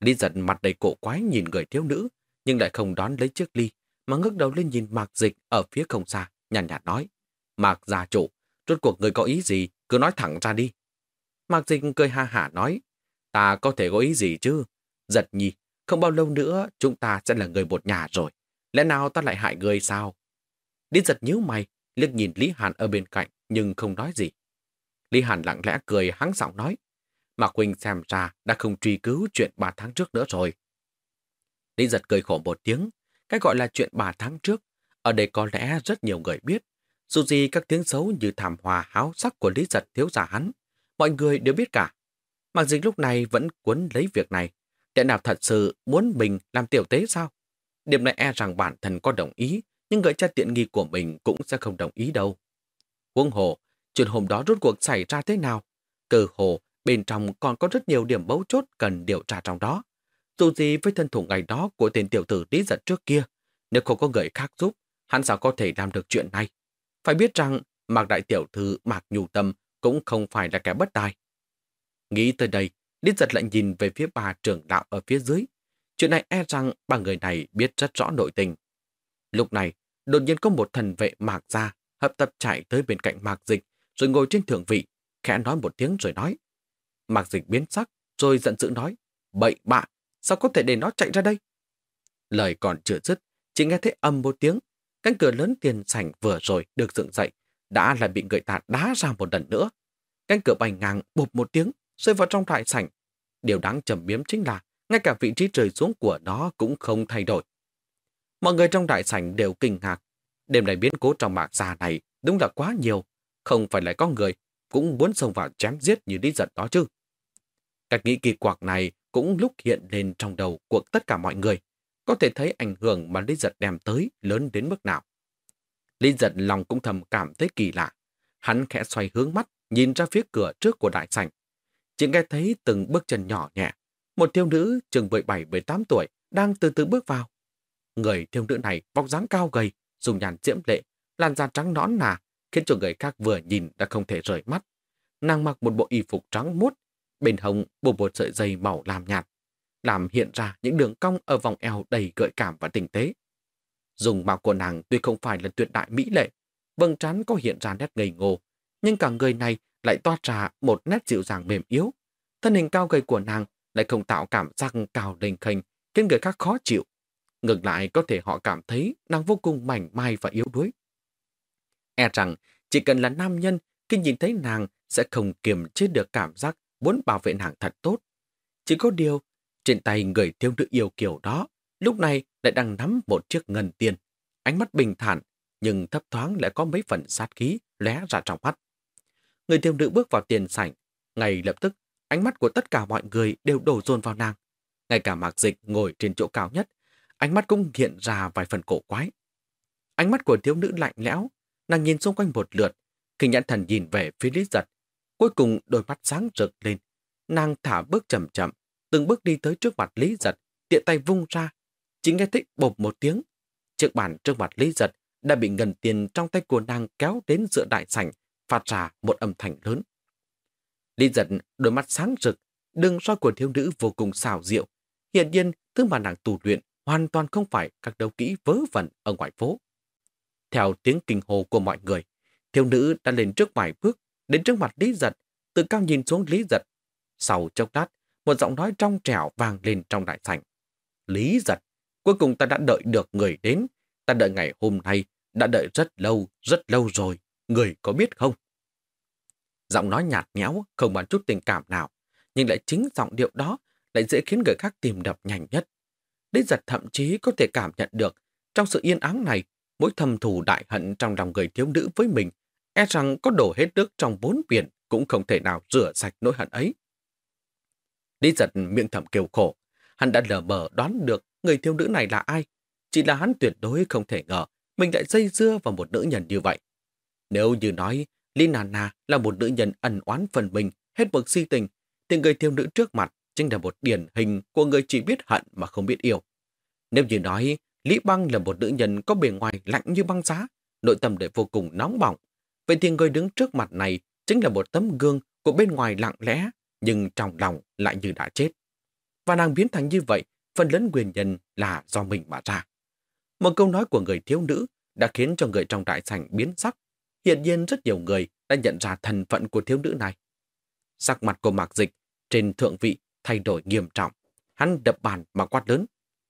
Lý giật mặt đầy cổ quái nhìn người thiếu nữ, nhưng lại không đón lấy chiếc ly, mà ngước đầu lên nhìn Mạc Dịch ở phía không xa, nhàn nhạt, nói. Mạc gia chủ, rốt cuộc người có ý gì, cứ nói thẳng ra đi. Mạc Dịch cười ha hả nói, ta có thể có ý gì chứ? Giật nhi, không bao lâu nữa chúng ta sẽ là người một nhà rồi. Lẽ nào ta lại hại người sao? Lý giật nhíu mày, liếc nhìn Lý Hàn ở bên cạnh nhưng không nói gì. Lý Hàn lặng lẽ cười hắng giọng nói, Mạc Quỳnh xem ra đã không truy cứu chuyện 3 tháng trước nữa rồi. Lý giật cười khổ một tiếng. Cái gọi là chuyện 3 tháng trước, ở đây có lẽ rất nhiều người biết. Dù gì các tiếng xấu như thảm hòa háo sắc của Lý giật thiếu giả hắn, mọi người đều biết cả. Mạc Dịch lúc này vẫn cuốn lấy việc này. Để nào thật sự muốn mình làm tiểu tế sao? Điểm này e rằng bản thân có đồng ý, nhưng người cha tiện nghi của mình cũng sẽ không đồng ý đâu. Quân hồ, chuyện hôm đó rốt cuộc xảy ra thế nào? Cơ hồ Bên trong còn có rất nhiều điểm bấu chốt cần điều tra trong đó. Dù gì với thân thủ ngày đó của tên tiểu tử lý giật trước kia, nếu không có người khác giúp, hắn sao có thể làm được chuyện này? Phải biết rằng Mạc Đại Tiểu Thư Mạc Nhu Tâm cũng không phải là kẻ bất tài. Nghĩ tới đây, Lý giật lại nhìn về phía bà trưởng đạo ở phía dưới. Chuyện này e rằng ba người này biết rất rõ nội tình. Lúc này, đột nhiên có một thần vệ Mạc ra, hợp tập chạy tới bên cạnh Mạc Dịch, rồi ngồi trên thượng vị, khẽ nói một tiếng rồi nói. Mạc Dịch biến sắc, rồi giận dữ nói, bậy bạ, sao có thể để nó chạy ra đây? Lời còn chưa dứt, chỉ nghe thấy âm một tiếng, cánh cửa lớn tiền sảnh vừa rồi được dựng dậy, đã lại bị người ta đá ra một lần nữa. Cánh cửa bay ngang bụp một tiếng, rơi vào trong đại sảnh. Điều đáng trầm biếm chính là, ngay cả vị trí rơi xuống của nó cũng không thay đổi. Mọi người trong đại sảnh đều kinh ngạc. Đêm này biến cố trong mạc già này đúng là quá nhiều. Không phải là có người cũng muốn xông vào chém giết như đi giật đó chứ. Cách nghĩ kỳ quặc này cũng lúc hiện lên trong đầu của tất cả mọi người. Có thể thấy ảnh hưởng mà Lý Giật đem tới lớn đến mức nào. Lý Giật lòng cũng thầm cảm thấy kỳ lạ. Hắn khẽ xoay hướng mắt, nhìn ra phía cửa trước của đại sảnh. Chỉ nghe thấy từng bước chân nhỏ nhẹ. Một thiếu nữ chừng 17-18 tuổi đang từ từ bước vào. Người thiếu nữ này vóc dáng cao gầy, dùng nhàn diễm lệ, làn da trắng nõn nà, khiến cho người khác vừa nhìn đã không thể rời mắt. Nàng mặc một bộ y phục trắng muốt, bên hông buộc một sợi dây màu làm nhạt, làm hiện ra những đường cong ở vòng eo đầy gợi cảm và tinh tế. Dùng mạo của nàng tuy không phải là tuyệt đại mỹ lệ, vầng trán có hiện ra nét ngây ngô, nhưng cả người này lại toát ra một nét dịu dàng mềm yếu. Thân hình cao gầy của nàng lại không tạo cảm giác cao lênh khênh khiến người khác khó chịu. Ngược lại có thể họ cảm thấy nàng vô cùng mảnh mai và yếu đuối. E rằng chỉ cần là nam nhân khi nhìn thấy nàng sẽ không kiềm chế được cảm giác muốn bảo vệ nàng thật tốt. Chỉ có điều, trên tay người thiếu nữ yêu kiểu đó, lúc này lại đang nắm một chiếc ngân tiền. Ánh mắt bình thản, nhưng thấp thoáng lại có mấy phần sát khí lóe ra trong mắt. Người thiếu nữ bước vào tiền sảnh, ngay lập tức ánh mắt của tất cả mọi người đều đổ dồn vào nàng. Ngay cả mạc dịch ngồi trên chỗ cao nhất, ánh mắt cũng hiện ra vài phần cổ quái. Ánh mắt của thiếu nữ lạnh lẽo, nàng nhìn xung quanh một lượt, khi nhãn thần nhìn về phía Lý Giật. Cuối cùng đôi mắt sáng rực lên, nàng thả bước chậm chậm, từng bước đi tới trước mặt Lý Giật, tiện tay vung ra. Chỉ nghe thích bộp một tiếng. Chiếc bàn trước mặt Lý Giật đã bị ngân tiền trong tay của nàng kéo đến giữa đại sảnh, phát ra một âm thanh lớn. Lý Giật đôi mắt sáng rực, đường soi của thiếu nữ vô cùng xào diệu. Hiện nhiên, thứ mà nàng tù luyện hoàn toàn không phải các đấu kỹ vớ vẩn ở ngoài phố. Theo tiếng kinh hồ của mọi người, thiếu nữ đã lên trước vài bước, đến trước mặt Lý Giật, từ cao nhìn xuống Lý Giật. Sau chốc lát, một giọng nói trong trẻo vang lên trong đại sảnh. Lý Giật, cuối cùng ta đã đợi được người đến. Ta đợi ngày hôm nay, đã đợi rất lâu, rất lâu rồi. Người có biết không? Giọng nói nhạt nhẽo, không bán chút tình cảm nào, nhưng lại chính giọng điệu đó lại dễ khiến người khác tìm đập nhanh nhất. Lý giật thậm chí có thể cảm nhận được, trong sự yên ắng này, mỗi thầm thù đại hận trong lòng người thiếu nữ với mình, e rằng có đổ hết nước trong bốn biển cũng không thể nào rửa sạch nỗi hận ấy. Lý giật miệng thầm kêu khổ, hắn đã lờ mờ đoán được người thiếu nữ này là ai, chỉ là hắn tuyệt đối không thể ngờ mình lại dây dưa vào một nữ nhân như vậy. Nếu như nói Lý là một nữ nhân ẩn oán phần mình, hết bực si tình, thì người thiếu nữ trước mặt chính là một điển hình của người chỉ biết hận mà không biết yêu. Nếu như nói Lý Băng là một nữ nhân có bề ngoài lạnh như băng giá, nội tâm lại vô cùng nóng bỏng, vậy thì người đứng trước mặt này chính là một tấm gương của bên ngoài lặng lẽ, nhưng trong lòng lại như đã chết. Và nàng biến thành như vậy, phần lớn nguyên nhân là do mình mà ra. Một câu nói của người thiếu nữ đã khiến cho người trong đại sảnh biến sắc. Hiện nhiên rất nhiều người đã nhận ra thần phận của thiếu nữ này. Sắc mặt của mạc dịch trên thượng vị thay đổi nghiêm trọng. Hắn đập bàn mà quát lớn.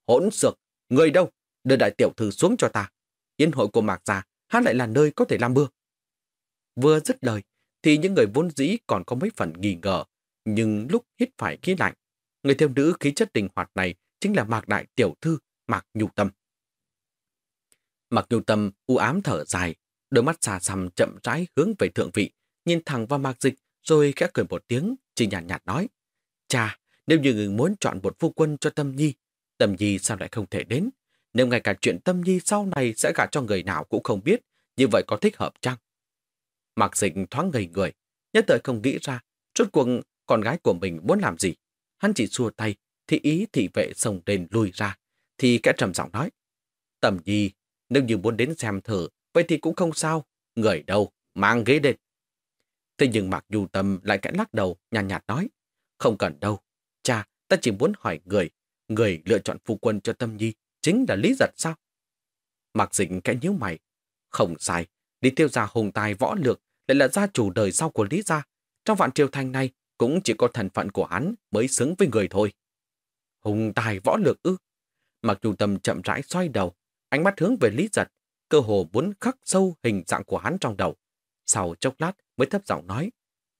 Hỗn xược, người đâu? Đưa đại tiểu thư xuống cho ta. Yên hội của mạc gia, hắn lại là nơi có thể làm mưa. Vừa dứt lời, thì những người vốn dĩ còn có mấy phần nghi ngờ. Nhưng lúc hít phải khí lạnh, người thiếu nữ khí chất đình hoạt này chính là mạc đại tiểu thư, mạc nhu tâm. Mạc nhu tâm u ám thở dài, đôi mắt xà xăm chậm rãi hướng về thượng vị, nhìn thẳng vào mạc dịch rồi khẽ cười một tiếng, chỉ nhàn nhạt, nhạt nói. Cha, nếu như người muốn chọn một phu quân cho Tâm Nhi, Tâm Nhi sao lại không thể đến? Nếu ngay cả chuyện Tâm Nhi sau này sẽ gả cho người nào cũng không biết, như vậy có thích hợp chăng? Mạc Dịch thoáng ngây người, nhất thời không nghĩ ra, rốt cuộc con gái của mình muốn làm gì. Hắn chỉ xua tay, thì ý thị vệ sông lên lùi ra, thì kẻ trầm giọng nói. Tầm nhi, nếu như muốn đến xem thử, vậy thì cũng không sao, người đâu, mang ghế đến. Thế nhưng Mạc Du Tâm lại kẽ lắc đầu, nhàn nhạt, nhạt nói. Không cần đâu, cha, ta chỉ muốn hỏi người, người lựa chọn phu quân cho Tâm Nhi chính là Lý Giật sao? Mạc dĩnh kẽ nhíu mày. Không sai, Lý Tiêu Gia hùng tài võ lược lại là gia chủ đời sau của Lý Gia. Trong vạn triều thành này cũng chỉ có thần phận của hắn mới xứng với người thôi. Hùng tài võ lược ư? Mặc dù tâm chậm rãi xoay đầu, ánh mắt hướng về Lý Giật, cơ hồ muốn khắc sâu hình dạng của hắn trong đầu. Sau chốc lát mới thấp giọng nói,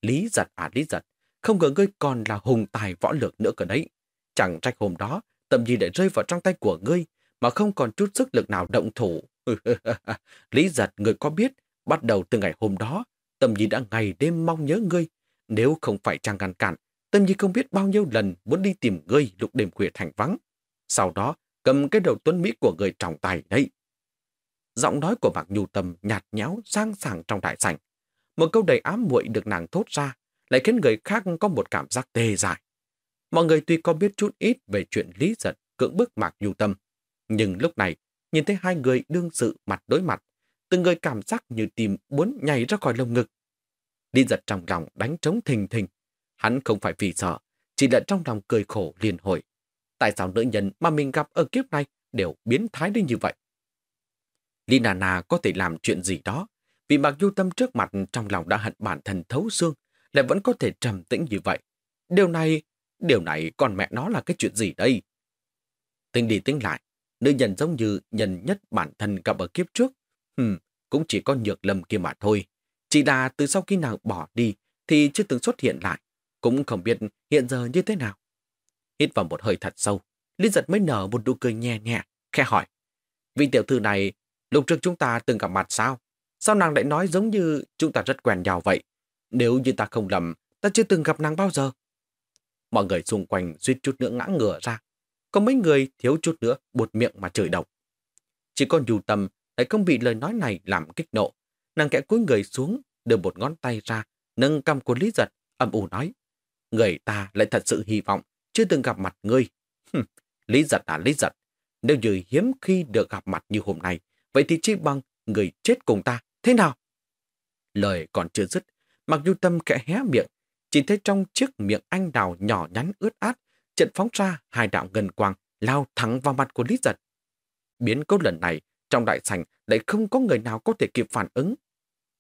Lý Giật à Lý Giật, không ngờ ngươi còn là hùng tài võ lược nữa cơ đấy. Chẳng trách hôm đó, tầm gì để rơi vào trong tay của ngươi, mà không còn chút sức lực nào động thủ. Lý giật người có biết, bắt đầu từ ngày hôm đó, Tâm gì đã ngày đêm mong nhớ ngươi. Nếu không phải chàng ngăn cản, Tâm gì không biết bao nhiêu lần muốn đi tìm ngươi lúc đêm khuya thành vắng. Sau đó, cầm cái đầu tuấn Mỹ của người trọng tài đây. Giọng nói của Mạc Nhu Tâm nhạt nhẽo sang sảng trong đại sảnh. Một câu đầy ám muội được nàng thốt ra, lại khiến người khác có một cảm giác tê dại. Mọi người tuy có biết chút ít về chuyện lý giật cưỡng bức Mạc Nhu Tâm, nhưng lúc này nhìn thấy hai người đương sự mặt đối mặt, từng người cảm giác như tim muốn nhảy ra khỏi lồng ngực. Lý giật trong lòng đánh trống thình thình. Hắn không phải vì sợ, chỉ là trong lòng cười khổ liền hồi. Tại sao nữ nhân mà mình gặp ở kiếp này đều biến thái đến như vậy? Lina Nana có thể làm chuyện gì đó, vì mặc du tâm trước mặt trong lòng đã hận bản thân thấu xương, lại vẫn có thể trầm tĩnh như vậy. Điều này, điều này còn mẹ nó là cái chuyện gì đây? Tính đi tính lại, nữ nhân giống như nhân nhất bản thân gặp ở kiếp trước. Hừm, cũng chỉ có nhược lâm kia mà thôi. Chỉ là từ sau khi nàng bỏ đi thì chưa từng xuất hiện lại. Cũng không biết hiện giờ như thế nào. Hít vào một hơi thật sâu, Lý giật mới nở một nụ cười nhẹ nhẹ, khe hỏi. Vị tiểu thư này, lúc trước chúng ta từng gặp mặt sao? Sao nàng lại nói giống như chúng ta rất quen nhau vậy? Nếu như ta không lầm, ta chưa từng gặp nàng bao giờ. Mọi người xung quanh suýt chút nữa ngã ngửa ra. Có mấy người thiếu chút nữa buột miệng mà chửi độc. Chỉ còn dù tâm lại không bị lời nói này làm kích nộ. Nàng kẽ cúi người xuống, đưa một ngón tay ra, nâng cầm của Lý Giật, âm ủ nói. Người ta lại thật sự hy vọng chưa từng gặp mặt ngươi. Lý Giật à Lý Giật, nếu như hiếm khi được gặp mặt như hôm nay, vậy thì chỉ bằng người chết cùng ta, thế nào? Lời còn chưa dứt, mặc dù tâm kẽ hé miệng, chỉ thấy trong chiếc miệng anh đào nhỏ nhắn ướt át, trận phóng ra hai đạo ngân quang lao thẳng vào mặt của Lý Giật. Biến cố lần này, trong đại sảnh lại không có người nào có thể kịp phản ứng.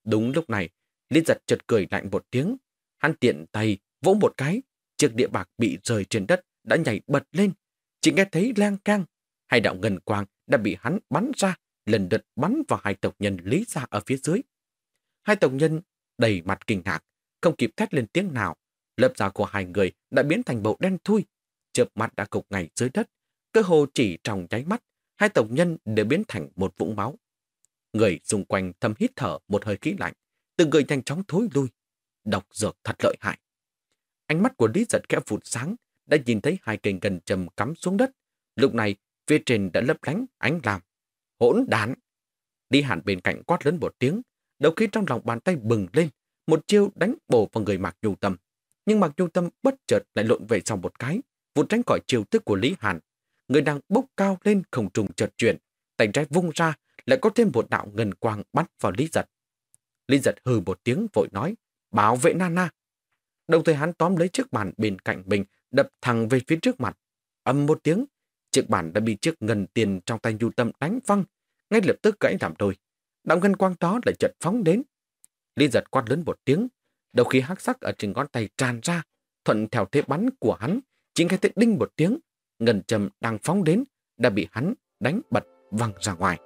Đúng lúc này, Lý Giật chợt cười lạnh một tiếng. Hắn tiện tay vỗ một cái, chiếc địa bạc bị rời trên đất đã nhảy bật lên. Chỉ nghe thấy lang cang, hai đạo ngân quang đã bị hắn bắn ra, lần lượt bắn vào hai tộc nhân Lý ra ở phía dưới. Hai tộc nhân đầy mặt kinh ngạc, không kịp thét lên tiếng nào. Lớp da của hai người đã biến thành bầu đen thui, chợp mặt đã cục ngay dưới đất. Cơ hồ chỉ trong nháy mắt, hai tộc nhân đều biến thành một vũng máu. Người xung quanh thầm hít thở một hơi khí lạnh, từng người nhanh chóng thối lui. Độc dược thật lợi hại. Ánh mắt của Lý giật kẽ phụt sáng, đã nhìn thấy hai cây gần trầm cắm xuống đất. Lúc này, phía trên đã lấp lánh ánh làm. Hỗn đản! Lý Hàn bên cạnh quát lớn một tiếng, đầu khí trong lòng bàn tay bừng lên, một chiêu đánh bổ vào người Mạc Nhu Tâm. Nhưng Mạc Nhu Tâm bất chợt lại lộn về sau một cái, vụt tránh khỏi chiêu thức của Lý Hàn. Người đang bốc cao lên không trùng chợt chuyển, tay trái vung ra, lại có thêm một đạo ngân quang bắt vào Lý Giật. Lý Giật hừ một tiếng vội nói, bảo vệ Nana. Đồng thời hắn tóm lấy chiếc bàn bên cạnh mình, đập thẳng về phía trước mặt. Âm một tiếng, chiếc bàn đã bị chiếc ngân tiền trong tay Nhu Tâm đánh văng, ngay lập tức gãy làm đôi. Đạo ngân quang đó lại chợt phóng đến, Lý giật quát lớn một tiếng, đầu khí hắc sắc ở trên ngón tay tràn ra, thuận theo thế bắn của hắn, chỉ nghe thấy đinh một tiếng, ngân châm đang phóng đến, đã bị hắn đánh bật văng ra ngoài.